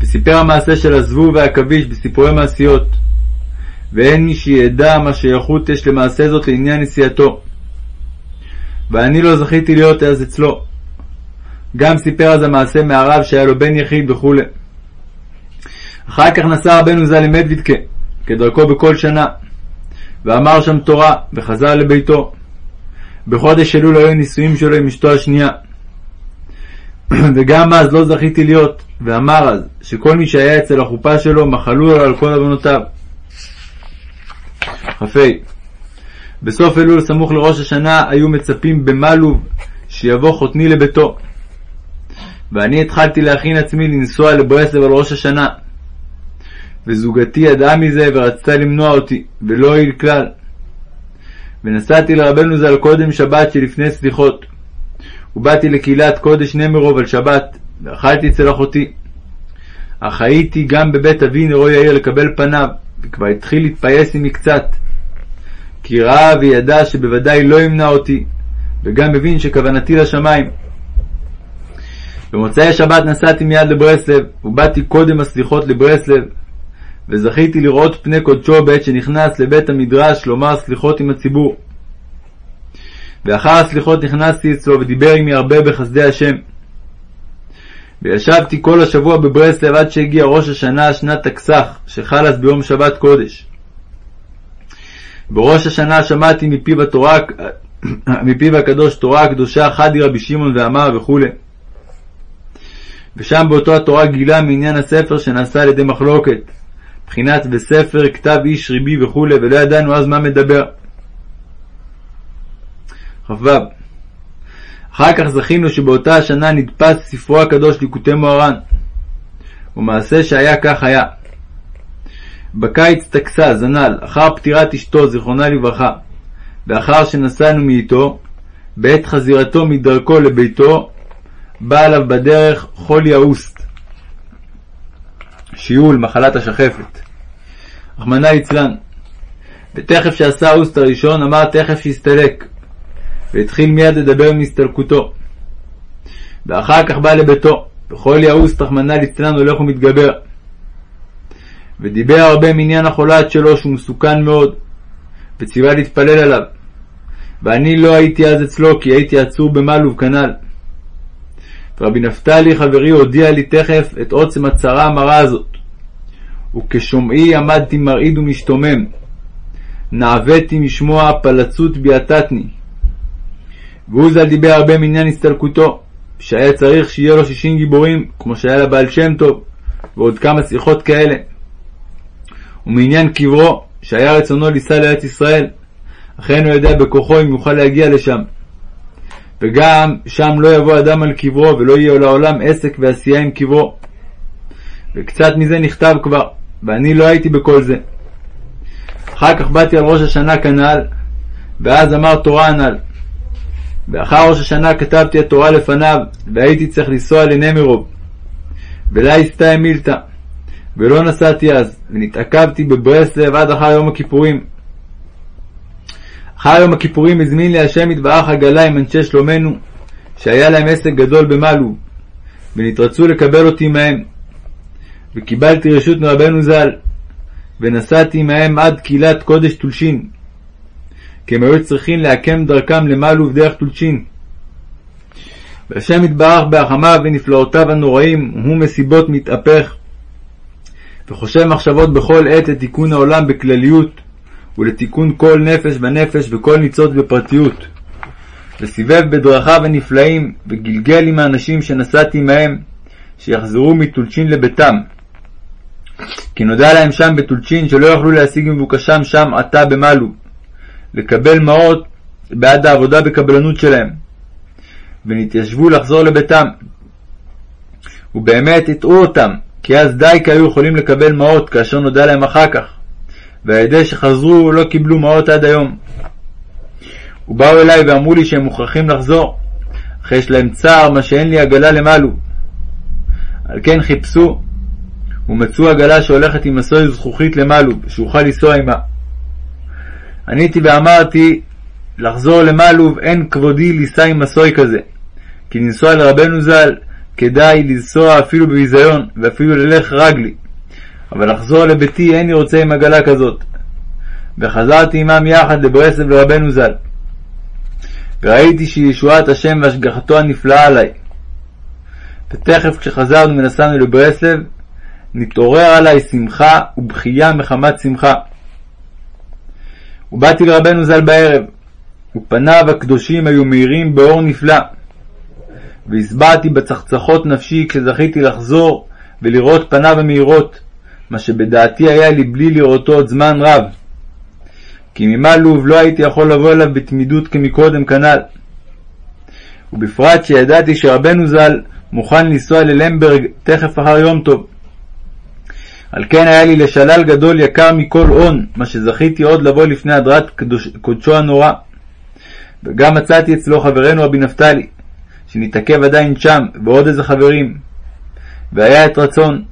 וסיפר המעשה של הזבוב והעכביש בסיפורי מעשיות. ואין מי שידע מה שייכות יש למעשה זאת לעניין נסיעתו. ואני לא זכיתי להיות אז אצלו. גם סיפר אז המעשה מהרב שהיה לו בן יחיד וכו'. אחר כך נסע רבנו ז"ל למדוידקה, כדרכו בכל שנה, ואמר שם תורה, וחזר לביתו. בחודש אלול היו נישואים שלו עם אשתו השנייה. וגם אז לא זכיתי להיות, ואמר אז, שכל מי שהיה אצל החופה שלו, מחלו לו על כל עוונותיו. כ"ה בסוף אלול סמוך לראש השנה היו מצפים במלוב שיבוא חותני לביתו. ואני התחלתי להכין עצמי לנסוע לברסלב על ראש השנה. וזוגתי ידעה מזה ורצתה למנוע אותי, ולא הועיל כלל. ונסעתי לרבנו ז"ל קודם שבת שלפני סליחות. ובאתי לקהילת קודש נמרוב על שבת, ואכלתי אצל אחותי. אך הייתי גם בבית אבי נרו יאיר לקבל פניו, וכבר התחיל להתפייס עמי קצת. כי ראה וידע שבוודאי לא ימנע אותי, וגם מבין שכוונתי לשמיים. במוצאי שבת נסעתי מיד לברסלב, ובאתי קודם הסליחות לברסלב, וזכיתי לראות פני קודשו בעת שנכנס לבית המדרש לומר סליחות עם הציבור. ואחר הסליחות נכנסתי אצלו ודיבר עמי הרבה בחסדי השם. וישבתי כל השבוע בברסלב עד שהגיע ראש השנה שנת תקס"ח, שחל אז ביום שבת קודש. בראש השנה שמעתי מפיו, התורה, מפיו הקדוש תורה הקדושה חדי רבי שמעון ואמר וכו'. ושם באותו התורה גילה מעניין הספר שנעשה על ידי מחלוקת, מבחינת בספר כתב איש ריבי וכו', ולא ידענו אז מה מדבר. כ"ו אחר כך זכינו שבאותה השנה נדפס ספרו הקדוש ליקוטי מוהר"ן, ומעשה שהיה כך היה. בקיץ טכסה, זנ"ל, אחר פטירת אשתו, זיכרונה לברכה, ואחר שנסענו מאיתו, בעת חזירתו מדרכו לביתו, בא עליו בדרך חולי האוסט, שיעול, מחלת השחפת. רחמנא ליצלן. ותכף שעשה האוסט הראשון, אמר תכף שיסתלק, והתחיל מיד לדבר מהסתלקותו. ואחר כך בא לביתו, וחולי האוסט, רחמנא ליצלן, הולך ומתגבר. ודיבר הרבה מעניין החולת שלו שהוא מסוכן מאוד, וציווה להתפלל עליו. ואני לא הייתי אז אצלו, כי הייתי עצור במלוב כנ"ל. ורבי נפתלי חברי הודיע לי תכף את עוצם הצרה המרה הזאת. וכשומעי עמדתי מרעיד ומשתומם. נעוויתי משמוע פלצות ביעטתני. והוא ז"ל דיבר הרבה מעניין הסתלקותו, שהיה צריך שיהיה לו שישים גיבורים, כמו שהיה לבעל שם טוב, ועוד כמה שיחות כאלה. ומעניין קברו, שהיה רצונו לנסוע לארץ ישראל, אכן הוא יודע בכוחו אם יוכל להגיע לשם. וגם שם לא יבוא אדם על קברו, ולא יהיה לעולם עסק ועשייה עם קברו. וקצת מזה נכתב כבר, ואני לא הייתי בכל זה. אחר כך באתי על ראש השנה כנ"ל, ואז אמר תורה הנ"ל. ואחר ראש השנה כתבתי התורה לפניו, והייתי צריך לנסוע לנמירוב. ולא הסתייעא מילתא. ולא נסעתי אז, ונתעכבתי בברסלב עד אחר יום הכיפורים. אחר יום הכיפורים הזמין לי השם יתברך עגלה עם אנשי שלומנו, שהיה להם עסק גדול במלו, ונתרצו לקבל אותי עמהם. וקיבלתי רשות מרבנו ז"ל, ונסעתי עמהם עד קהילת קודש טולשין, כי הם היו צריכים לעקם דרכם למלו דרך טולשין. והשם יתברך בהחמיו ונפלאותיו הנוראים, הוא מסיבות מתהפך, וחושב מחשבות בכל עת לתיקון העולם בכלליות, ולתיקון כל נפש ונפש וכל ניצוץ בפרטיות. וסיבב בדרכיו הנפלאים, וגלגל עם האנשים שנסעתי מהם, שיחזרו מטולצ'ין לביתם. כי נודע להם שם בטולצ'ין שלא יכלו להשיג מבוקשם שם עתה במלו, לקבל מעות בעד העבודה בקבלנות שלהם, ונתיישבו לחזור לביתם. ובאמת הטעו אותם, כי אז די כי היו יכולים לקבל מעות כאשר נודע להם אחר כך, ועל שחזרו לא קיבלו מעות עד היום. ובאו אליי ואמרו לי שהם מוכרחים לחזור, אך יש להם צער מה שאין לי עגלה למעלו. על כן חיפשו, ומצאו עגלה שהולכת עם מסוי זכוכית למעלו, שאוכל לנסוע עמה. עניתי ואמרתי, לחזור למעלוב אין כבודי לישא עם מסוי כזה, כי לנסוע לרבנו ז"ל כדאי לנסוע אפילו בביזיון, ואפילו ללך רגלי. אבל לחזור לביתי איני רוצה עם עגלה כזאת. וחזרתי עמם יחד לברסלב לרבנו ז"ל. וראיתי שישועת השם והשגחתו הנפלאה עלי. ותכף כשחזרנו ונסענו לברסלב, נתעורר עלי שמחה ובכייה מחמת שמחה. ובאתי לרבנו ז"ל בערב, ופניו הקדושים היו מאירים באור נפלא. והסברתי בצחצחות נפשי כשזכיתי לחזור ולראות פניו המאירות, מה שבדעתי היה לי בלי לראותו עוד זמן רב. כי ממלוב לא הייתי יכול לבוא אליו בתמידות כמקודם כנ"ל. ובפרט שידעתי שרבנו ז"ל מוכן לנסוע ללמברג תכף אחר יום טוב. על כן היה לי לשלל גדול יקר מכל הון, מה שזכיתי עוד לבוא לפני הדרת קדוש, קודשו הנורא. וגם מצאתי אצלו חברנו רבי נפתלי, שנתעכב עדיין שם, ועוד איזה חברים. והיה את רצון,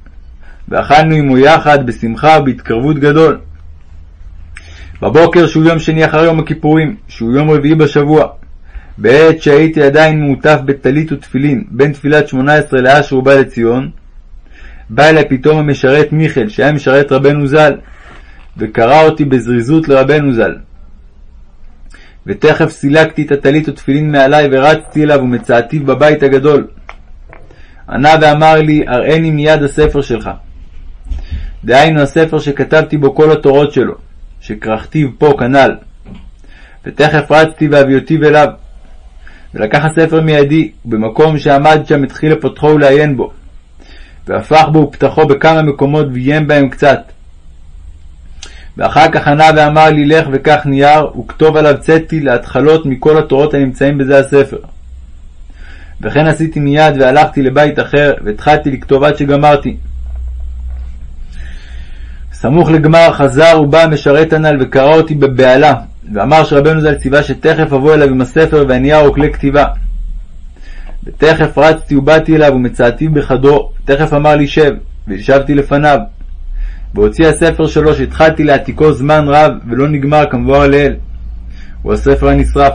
ואכלנו עמו יחד בשמחה ובהתקרבות גדול. בבוקר שהוא יום שני אחר יום הכיפורים, שהוא יום רביעי בשבוע, בעת שהייתי עדיין מעוטף בטלית ותפילין בין תפילת שמונה עשרה לאשר ובא לציון, בא אלי פתאום המשרת מיכאל, שהיה משרת רבנו ז"ל, וקרא אותי בזריזות לרבנו ז"ל. ותכף סילקתי את הטלית ותפילין מעלי ורצתי אליו ומצאתיו בבית הגדול. ענה ואמר לי, הראני מיד הספר שלך. דהיינו הספר שכתבתי בו כל התורות שלו, שכרכתיו פה כנ"ל. ותכף רצתי והביאותיו אליו. ולקח הספר מידי, ובמקום שעמד שם התחיל לפותחו ולעיין בו. והפך בו ופתחו בכמה מקומות ואיים בהם קצת. ואחר כך ענה ואמר לי לך וקח נייר וכתוב עליו צאתי להתחלות מכל התורות הנמצאים בזה הספר. וכן עשיתי מיד והלכתי לבית אחר, והתחלתי לכתוב עד שגמרתי. סמוך לגמר חזר ובא המשרת הנ"ל וקרא אותי בבהלה, ואמר שרבנו ז"ל ציווה שתכף אבוא אליו עם הספר והנייר וכלי כתיבה. ותכף רצתי ובאתי אליו ומצאתיו בחדרו, תכף אמר לי שב, וישבתי לפניו. והוציא הספר שלו שהתחלתי להעתיקו זמן רב ולא נגמר כמבואר לעיל. הוא הספר הנשרף.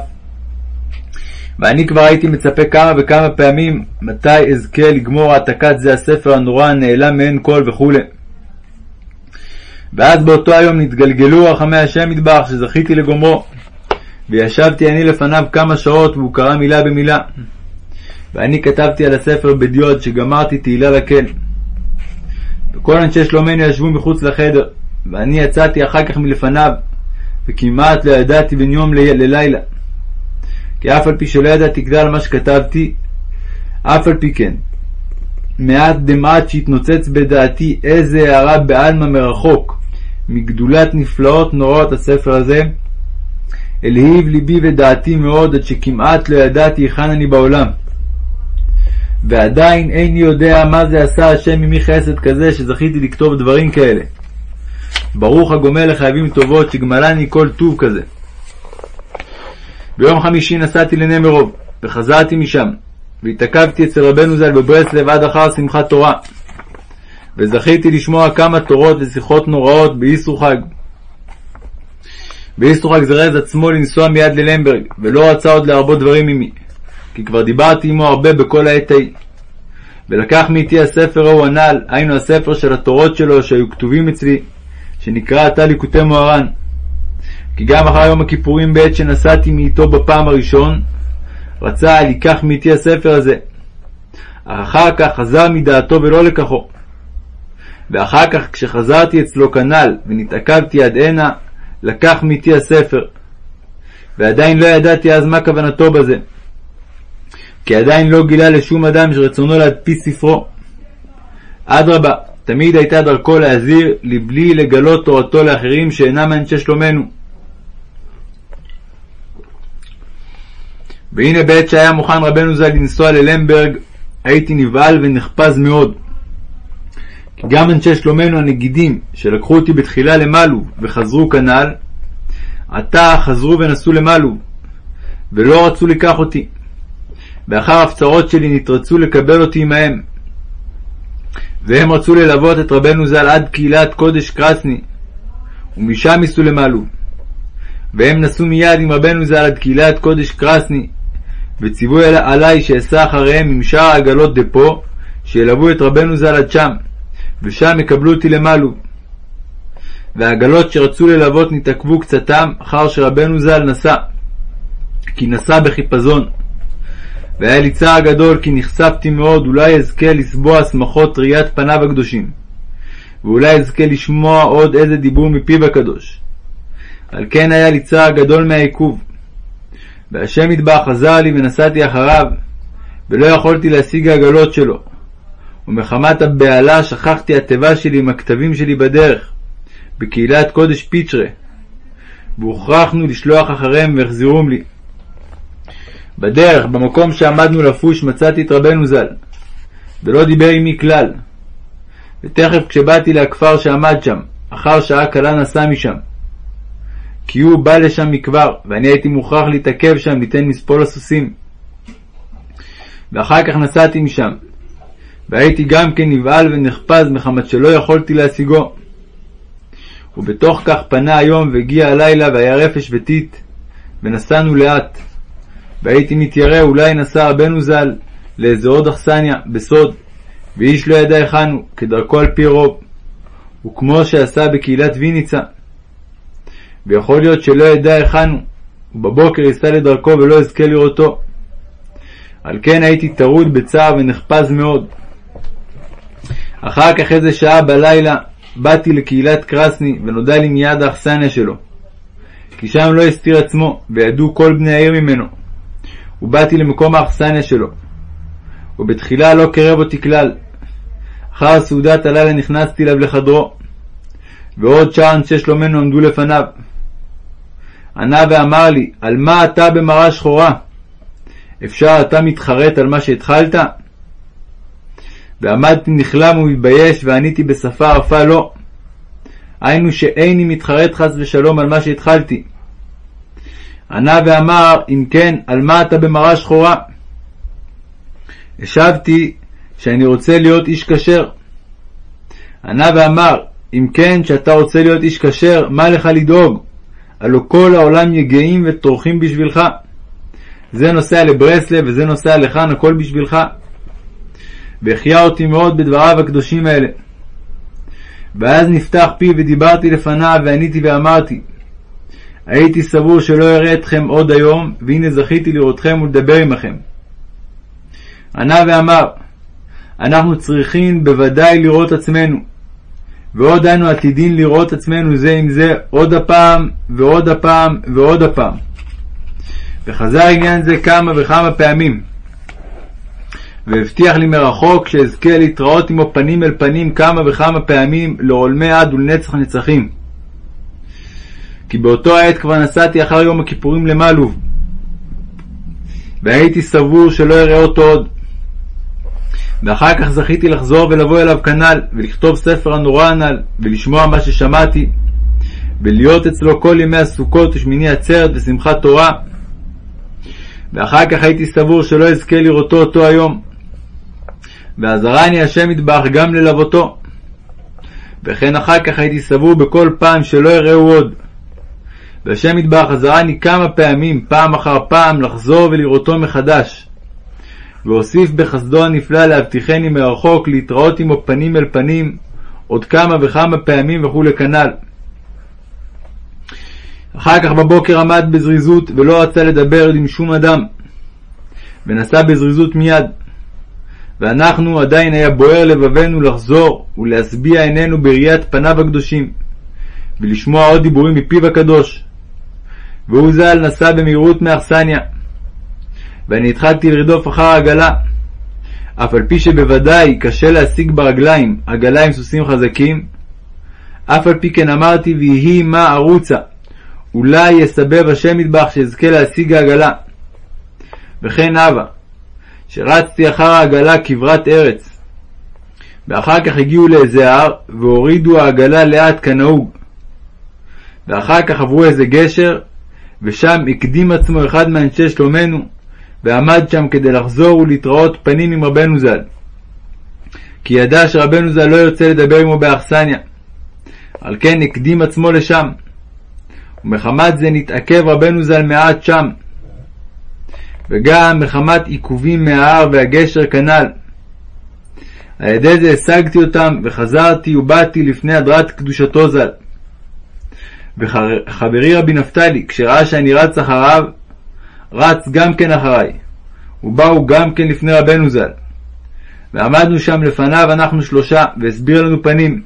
ואני כבר הייתי מצפה כמה וכמה פעמים מתי אזכה לגמור העתקת זה הספר הנורא הנעלם מעין כל וכו'. ואז באותו היום נתגלגלו רחמי השם מטבח שזכיתי לגומרו. וישבתי אני לפניו כמה שעות והוא קרא מילה במילה. ואני כתבתי על הספר בדיוד שגמרתי תהילה לקל. וכל אנשי שלומנו ישבו מחוץ לחדר, ואני יצאתי אחר כך מלפניו, וכמעט לא ידעתי בין יום ללילה. כי אף על פי שלא ידעתי כלל מה שכתבתי, אף על פי כן, מעט דמעט שהתנוצץ בדעתי איזה הערה בעלמא מרחוק, מגדולת נפלאות נוראות הספר הזה, אלהיב ליבי ודעתי מאוד עד שכמעט לא ידעתי היכן אני בעולם. ועדיין איני יודע מה זה עשה השם עמי חסד כזה שזכיתי לכתוב דברים כאלה. ברוך הגומל לחייבים טובות שגמלני כל טוב כזה. ביום חמישי נסעתי לנמרוב, וחזרתי משם, והתעכבתי אצל רבנו ז"ל בברסלב עד אחר שמחת תורה. וזכיתי לשמוע כמה תורות ושיחות נוראות באיסרו חג. באיסרו חג זרז עצמו לנסוע מיד ללמברג, ולא רצה עוד להרבות דברים עמי, כי כבר דיברתי עמו הרבה בכל העת ההיא. ולקח מאיתי הספר ההוא הנ"ל, היינו הספר של התורות שלו שהיו כתובים אצלי, שנקרא עתה ליקוטי מוהר"ן. כי גם אחר יום הכיפורים בעת שנסעתי מאיתו בפעם הראשון, רצה לקח מאיתי הספר הזה. אך אחר כך חזר מדעתו ולא לקחו. ואחר כך כשחזרתי אצלו כנ"ל ונתעכבתי עד הנה, לקח מאיתי הספר. ועדיין לא ידעתי אז מה כוונתו בזה. כי עדיין לא גילה לשום אדם שרצונו להדפיס ספרו. אדרבה, תמיד הייתה דרכו להזהיר לבלי לגלות תורתו לאחרים שאינם מאנשי שלומנו. והנה בעת שהיה מוכן רבנו ז"ל לנסוע ללמברג, הייתי נבהל ונחפז מאוד. כי גם אנשי שלומנו הנגידים, שלקחו אותי בתחילה למלוב וחזרו כנ"ל, עתה חזרו ונסעו למלוב, ולא רצו לקח אותי. ואחר הפצרות שלי נתרצו לקבל אותי עמהם. והם רצו ללוות את רבנו ז"ל עד קהילת קודש קרסני, ומשם ייסעו למלוב. והם נסעו מיד עם רבנו ז"ל עד קהילת קודש קרסני, וציוו עלי שאסע אחריהם עם שאר העגלות דפו, שילוו את רבנו ז"ל עד שם, ושם יקבלו אותי למלו. והעגלות שרצו ללוות נתעכבו קצתם, אחר שרבנו ז"ל נסע, כי נסע בחיפזון. והיה לי צער גדול, כי נחשפתי מאוד, אולי אזכה לסבוע שמחות ראיית פניו הקדושים, ואולי אזכה לשמוע עוד איזה דיבור מפיו הקדוש. על כן היה לי צער גדול מהעיכוב. והשם יתברך עזר לי ונסעתי אחריו, ולא יכולתי להשיג העגלות שלו. ומחמת הבהלה שכחתי התיבה שלי עם הכתבים שלי בדרך, בקהילת קודש פיצ'רה, והוכרחנו לשלוח אחריהם והחזירום לי. בדרך, במקום שעמדנו לפוש, מצאתי את רבנו ז"ל, ולא דיבר עמי כלל. ותכף כשבאתי לכפר שעמד שם, אחר שעה קלה נסע משם. כי הוא בא לשם מכבר, ואני הייתי מוכרח להתעכב שם ליתן מספול הסוסים. ואחר כך נסעתי משם, והייתי גם כן נבהל ונחפז מחמת שלא יכולתי להשיגו. ובתוך כך פנה היום והגיע הלילה והיה רפש וטיט, ונסענו לאט. והייתי מתיירא אולי נסע רבנו ז"ל לאיזה עוד אכסניה, בסוד, ואיש לא ידע היכן הוא, כדרכו על פי רוב, וכמו שעשה בקהילת ויניצה. ויכול להיות שלא ידע היכן הוא, ובבוקר ייסע לדרכו ולא אזכה לראותו. על כן הייתי טרוד בצער ונחפז מאוד. אחר כך איזה שעה בלילה באתי לקהילת קרסני, ונודע לי מיד האכסניה שלו. כי שם לא הסתיר עצמו, וידעו כל בני העיר ממנו. ובאתי למקום האכסניה שלו. ובתחילה לא קרב אותי כלל. אחר סעודת הלילה נכנסתי אליו לחדרו, ועוד שאר אנשי שלומנו עמדו לפניו. ענה ואמר לי, על מה אתה במראה שחורה? אפשר אתה מתחרט על מה שהתחלת? ועמדתי נכלם ומתבייש ועניתי בשפה ערפה לא. היינו שאיני מתחרט חס ושלום על מה שהתחלתי. ענה ואמר, אם כן, על מה אתה במראה שחורה? השבתי שאני רוצה להיות איש כשר. ענה ואמר, אם כן, שאתה רוצה להיות איש כשר, מה לך לדאוג? הלא כל העולם יגעים וטורחים בשבילך. זה נוסע לברסלב וזה נוסע לכאן, הכל בשבילך. והחיה אותי מאוד בדבריו הקדושים האלה. ואז נפתח פי ודיברתי לפניו ועניתי ואמרתי הייתי סבור שלא אראה אתכם עוד היום, והנה זכיתי לראותכם ולדבר עמכם. ענה ואמר, אנחנו צריכים בוודאי לראות עצמנו, ועוד אנו עתידים לראות עצמנו זה עם זה עוד הפעם, ועוד הפעם, ועוד הפעם. וחזר עניין זה כמה וכמה פעמים. והבטיח לי מרחוק שאזכה להתראות עמו פנים אל פנים כמה וכמה פעמים לעולמי עד ולנצח נצחים. כי באותו העת כבר נסעתי אחר יום הכיפורים למלוב, והייתי סבור שלא אראה אותו עוד. ואחר כך זכיתי לחזור ולבוא אליו כנ"ל, ולכתוב ספר הנורא הנ"ל, ולשמוע מה ששמעתי, ולהיות אצלו כל ימי הסוכות ושמיני עצרת ושמחת תורה. ואחר כך הייתי סבור שלא אזכה לראותו אותו היום. ועזרני השם יתברך גם ללוותו. וכן אחר כך הייתי סבור בכל פעם שלא אראהו עוד. והשם יתברך עזרני כמה פעמים, פעם אחר פעם, לחזור ולראותו מחדש. והוסיף בחסדו הנפלא להבטיחני מרחוק, להתראות עמו פנים אל פנים, עוד כמה וכמה פעמים וכולי כנ"ל. אחר כך בבוקר עמד בזריזות, ולא רצה לדבר עם שום אדם, ונסע בזריזות מיד. ואנחנו עדיין היה בוער לבבנו לחזור ולהשביע עינינו בראיית פניו הקדושים, ולשמוע עוד דיבורים מפיו הקדוש. והוא ז"ל נסע במהירות מאכסניה. ואני התחלתי לרדוף אחר העגלה. אף על פי שבוודאי קשה להשיג ברגליים עגלה עם סוסים חזקים, אף על פי כן אמרתי ויהי מה ערוצה, אולי יסבב השם מטבח שאזכה להשיג העגלה. וכן הווה, שרצתי אחר העגלה כברת ארץ. ואחר כך הגיעו לאיזה הר, והורידו העגלה לאט כנהוג. ואחר כך עברו איזה גשר, ושם הקדים עצמו אחד מאנשי שלומנו, ועמד שם כדי לחזור ולהתראות פנים עם רבנו ז"ל. כי ידע שרבנו ז"ל לא ירצה לדבר עמו באכסניה. על כן הקדים עצמו לשם. ומחמת זה נתעכב רבנו ז"ל מעט שם. וגם מחמת עיכובים מההר והגשר כנ"ל. על ידי זה השגתי אותם, וחזרתי ובאתי לפני הדרת קדושתו ז"ל. וחברי רבי נפתלי, כשראה שאני רץ אחריו, רץ גם כן אחריי, ובאו גם כן לפני רבנו ז"ל. ועמדנו שם לפניו אנחנו שלושה, והסביר לנו פנים.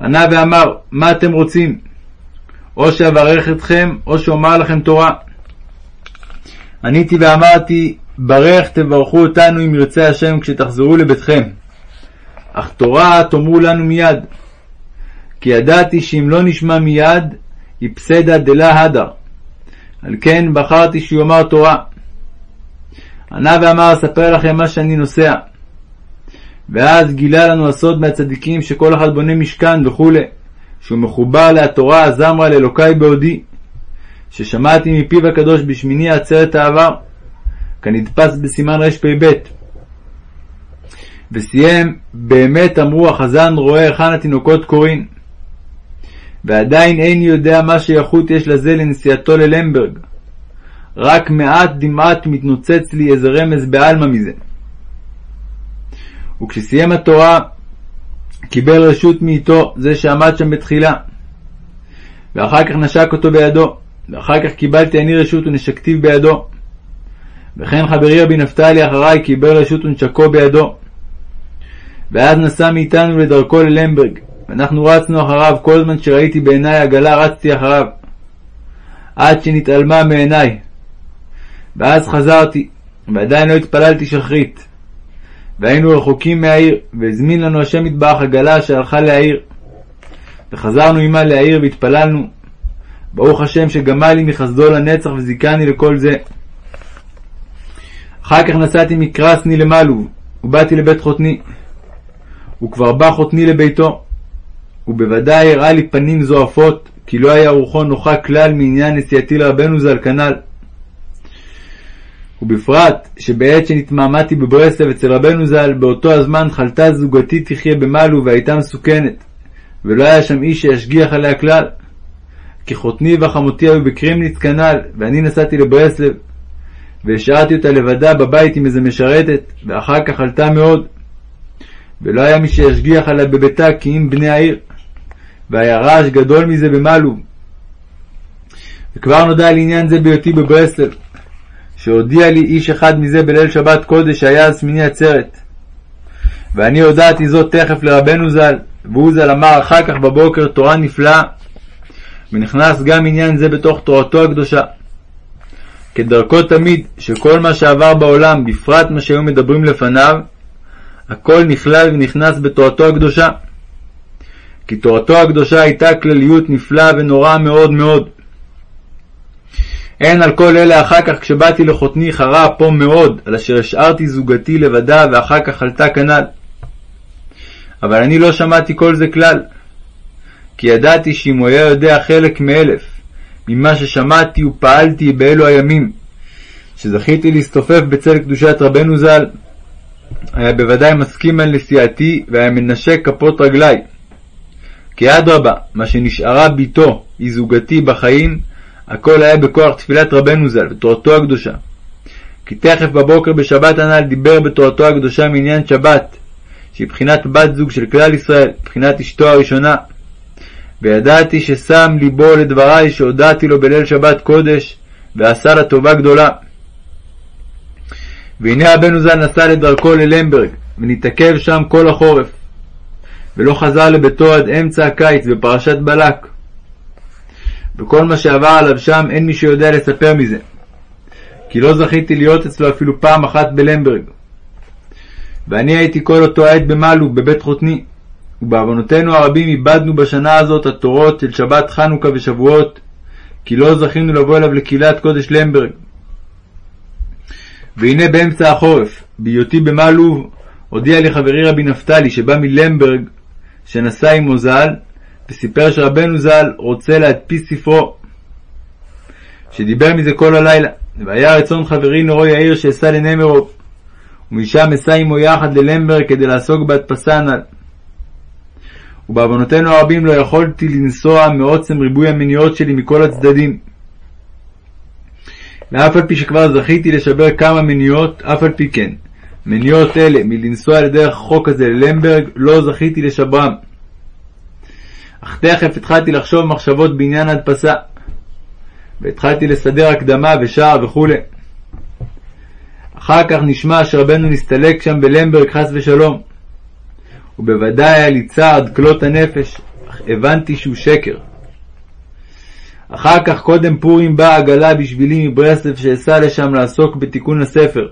ענה ואמר, מה אתם רוצים? או שאברך אתכם, או שאומר לכם תורה. עניתי ואמרתי, ברך תברכו אותנו אם ירצה השם כשתחזרו לביתכם. אך תורה תאמרו לנו מיד. כי ידעתי שאם לא נשמע מיד, יפסדה דלה הדר. על כן בחרתי שהוא יאמר תורה. ענה ואמר, אספר לכם מה שאני נוסע. ואז גילה לנו הסוד מהצדיקים שכל אחד בונה משכן וכו', שהוא מחובר להתורה הזמרה לאלוקי בעודי, ששמעתי מפיו הקדוש בשמיני עצרת העבר, כנדפס בסימן רפ"ב. וסיים, באמת אמרו החזן רואה היכן התינוקות קוראים. ועדיין איני יודע מה שייכות יש לזה לנסיעתו ללמברג. רק מעט דמעט מתנוצץ לי איזה רמז בעלמא מזה. וכשסיים התורה, קיבל רשות מאיתו, זה שעמד שם בתחילה. ואחר כך נשק אותו בידו, ואחר כך קיבלתי אני רשות ונשקתיו בידו. וכן חברי רבי נפתלי אחריי קיבל רשות ונשקו בידו. ואז נסע מאיתנו לדרכו ללמברג, ואנחנו רצנו אחריו, כל זמן שראיתי בעיניי עגלה רצתי אחריו, עד שנתעלמה מעיניי. ואז חזרתי, ועדיין לא התפללתי שחרית. והיינו רחוקים מהעיר, והזמין לנו השם יתברך עגלה שהלכה לעיר. וחזרנו עמה לעיר והתפללנו. ברוך השם שגמל לי מחסדו לנצח וזיכני לכל זה. אחר כך נסעתי מקרסני למלוב, ובאתי לבית חותני. וכבר בא חותני לביתו, ובוודאי הראה לי פנים זועפות, כי לא היה רוחו נוחה כלל מעניין נסיעתי לרבנו ז"ל כנ"ל. ובפרט שבעת שנתמהמהתי בברסלב אצל רבנו ז"ל, באותו הזמן חלתה זוגתי תחיה במלו והייתה מסוכנת, ולא היה שם איש שישגיח עליה כלל. כי חותני וחמותי היו בקרימניץ כנ"ל, ואני נסעתי לברסלב, והשארתי אותה לבדה בבית עם איזה משרתת, ואחר כך עלתה מאוד. ולא היה מי שישגיח עליה בביתה כי אם בני העיר, והיה רעש גדול מזה במלו. וכבר נודע על עניין זה בהיותי בברסלב, שהודיע לי איש אחד מזה בליל שבת קודש שהיה אז שמיני עצרת. ואני הודעתי זאת תכף לרבנו ז"ל, והוא ז"ל אמר אחר כך בבוקר תורה נפלאה, ונכנס גם עניין זה בתוך תורתו הקדושה. כדרכו תמיד, שכל מה שעבר בעולם, בפרט מה שהיו מדברים לפניו, הכל נכלל ונכנס בתורתו הקדושה. כי תורתו הקדושה הייתה כלליות נפלאה ונוראה מאוד מאוד. אין על כל אלה אחר כך כשבאתי לחותני חרה אפו מאוד, על אשר השארתי זוגתי לבדה ואחר כך עלתה כנ"ל. אבל אני לא שמעתי כל זה כלל, כי ידעתי שאם הוא היה יודע חלק מאלף ממה ששמעתי ופעלתי באלו הימים, שזכיתי להסתופף בצל קדושת רבנו ז"ל, היה בוודאי מסכים על נסיעתי והיה מנשק כפות רגלי. כי אדרבה, מה שנשארה ביתו, היא זוגתי בחיים, הכל היה בכוח תפילת רבנו ז"ל ותורתו הקדושה. כי תכף בבוקר בשבת הנ"ל דיבר בתורתו הקדושה מעניין שבת, שהיא בחינת בת זוג של כלל ישראל, בחינת אשתו הראשונה. וידעתי ששם ליבו לדברי שהודעתי לו בליל שבת קודש, ועשה לה טובה גדולה. והנה רבנו ז"ל נסע לדרכו ללמברג, ונתעכב שם כל החורף, ולא חזר לביתו עד אמצע הקיץ בפרשת בלק. וכל מה שעבר עליו שם אין מי שיודע לספר מזה, כי לא זכיתי להיות אצלו אפילו פעם אחת בלמברג. ואני הייתי כל אותו עת במלו, בבית חותני, ובעוונותינו הרבים איבדנו בשנה הזאת התורות של שבת חנוכה ושבועות, כי לא זכינו לבוא אליו לקהילת קודש למברג. והנה באמצע החורף, בהיותי במלוב, הודיע לי חברי רבי נפתלי שבא מלמברג, שנסע עמו ז"ל, וסיפר שרבנו ז"ל רוצה להדפיס ספרו, שדיבר מזה כל הלילה, והיה רצון חברי נורו יאיר שאסע לנמרוב, ומשם אסע עמו יחד ללמברג כדי לעסוק בהדפסה הנ"ל. ובעוונותינו הרבים לא יכולתי לנסוע מעוצם ריבוי המניעות שלי מכל הצדדים. ואף על פי שכבר זכיתי לשבר כמה מניעות, אף על פי כן, מניעות אלה מלנסוע לדרך החוק הזה ללמברג, לא זכיתי לשברם. אך תכף התחלתי לחשוב מחשבות בעניין ההדפסה, והתחלתי לסדר הקדמה ושער וכו'. אחר כך נשמע שרבנו נסתלק שם בלמברג חס ושלום. ובוודאי היה לי צער עד כלות הנפש, אך הבנתי שהוא שקר. אחר כך קודם פורים באה עגלה בשבילי מברסלב שאסע לשם לעסוק בתיקון הספר,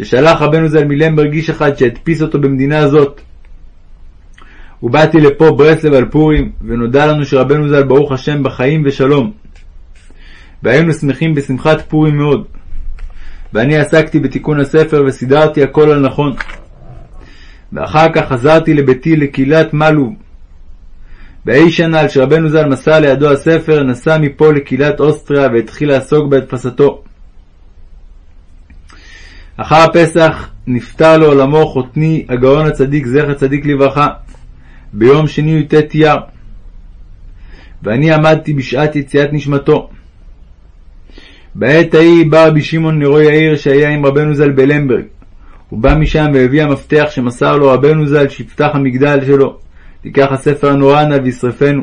ששלח רבנו ז"ל מלמברג איש אחד שהדפיס אותו במדינה הזאת. ובאתי לפה ברסלב על פורים, ונודע לנו שרבנו ז"ל ברוך השם בחיים ושלום. והיינו שמחים בשמחת פורים מאוד. ואני עסקתי בתיקון הספר וסידרתי הכל על נכון. ואחר כך חזרתי לביתי לקהילת מלוב. באיש הנ"ל שרבנו ז"ל מסר לידו הספר, נסע מפה לקהילת אוסטריה והתחיל לעסוק בהדפסתו. אחר הפסח נפטר לעולמו חותני הגאון הצדיק זכר צדיק לברכה, ביום שני י"ט אייר, ואני עמדתי בשעת יציאת נשמתו. בעת ההיא בא רבי שמעון נרו יאיר שהיה עם רבנו ז"ל בלמברג. הוא בא משם והביא המפתח שמסר לו רבנו ז"ל שיפתח המגדל שלו, תיקח הספר הנורא הנ"ל וישרפנו.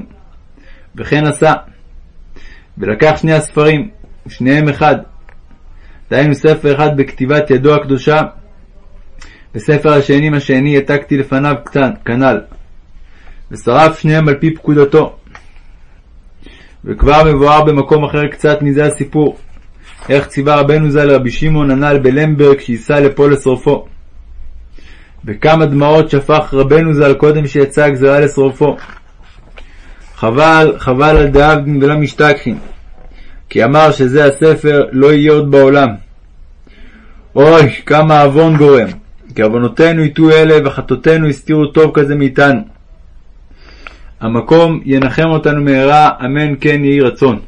וכן עשה. ולקח שני הספרים, ושניהם אחד. דהיינו ספר אחד בכתיבת ידו הקדושה, וספר השני מה שאני העתקתי לפניו קטן, כנ"ל. ושרף שניהם על פי פקודתו. וכבר מבואר במקום אחר קצת מזה הסיפור. איך ציווה רבנו ז"ל רבי שמעון הנ"ל בלמברג שייסע לפה לשרופו. וכמה דמעות שפך רבנו ז"ל קודם שיצאה הגזרה לשרופו. חבל, חבל על דאבדין ולא משתכחין, כי אמר שזה הספר לא יהיה עוד בעולם. אוי, כמה עוון גורם, כי עוונותינו יטו אלה וחטאותינו הסתירו טוב כזה מאיתנו. המקום ינחם אותנו מהרה, אמן כן יהי רצון.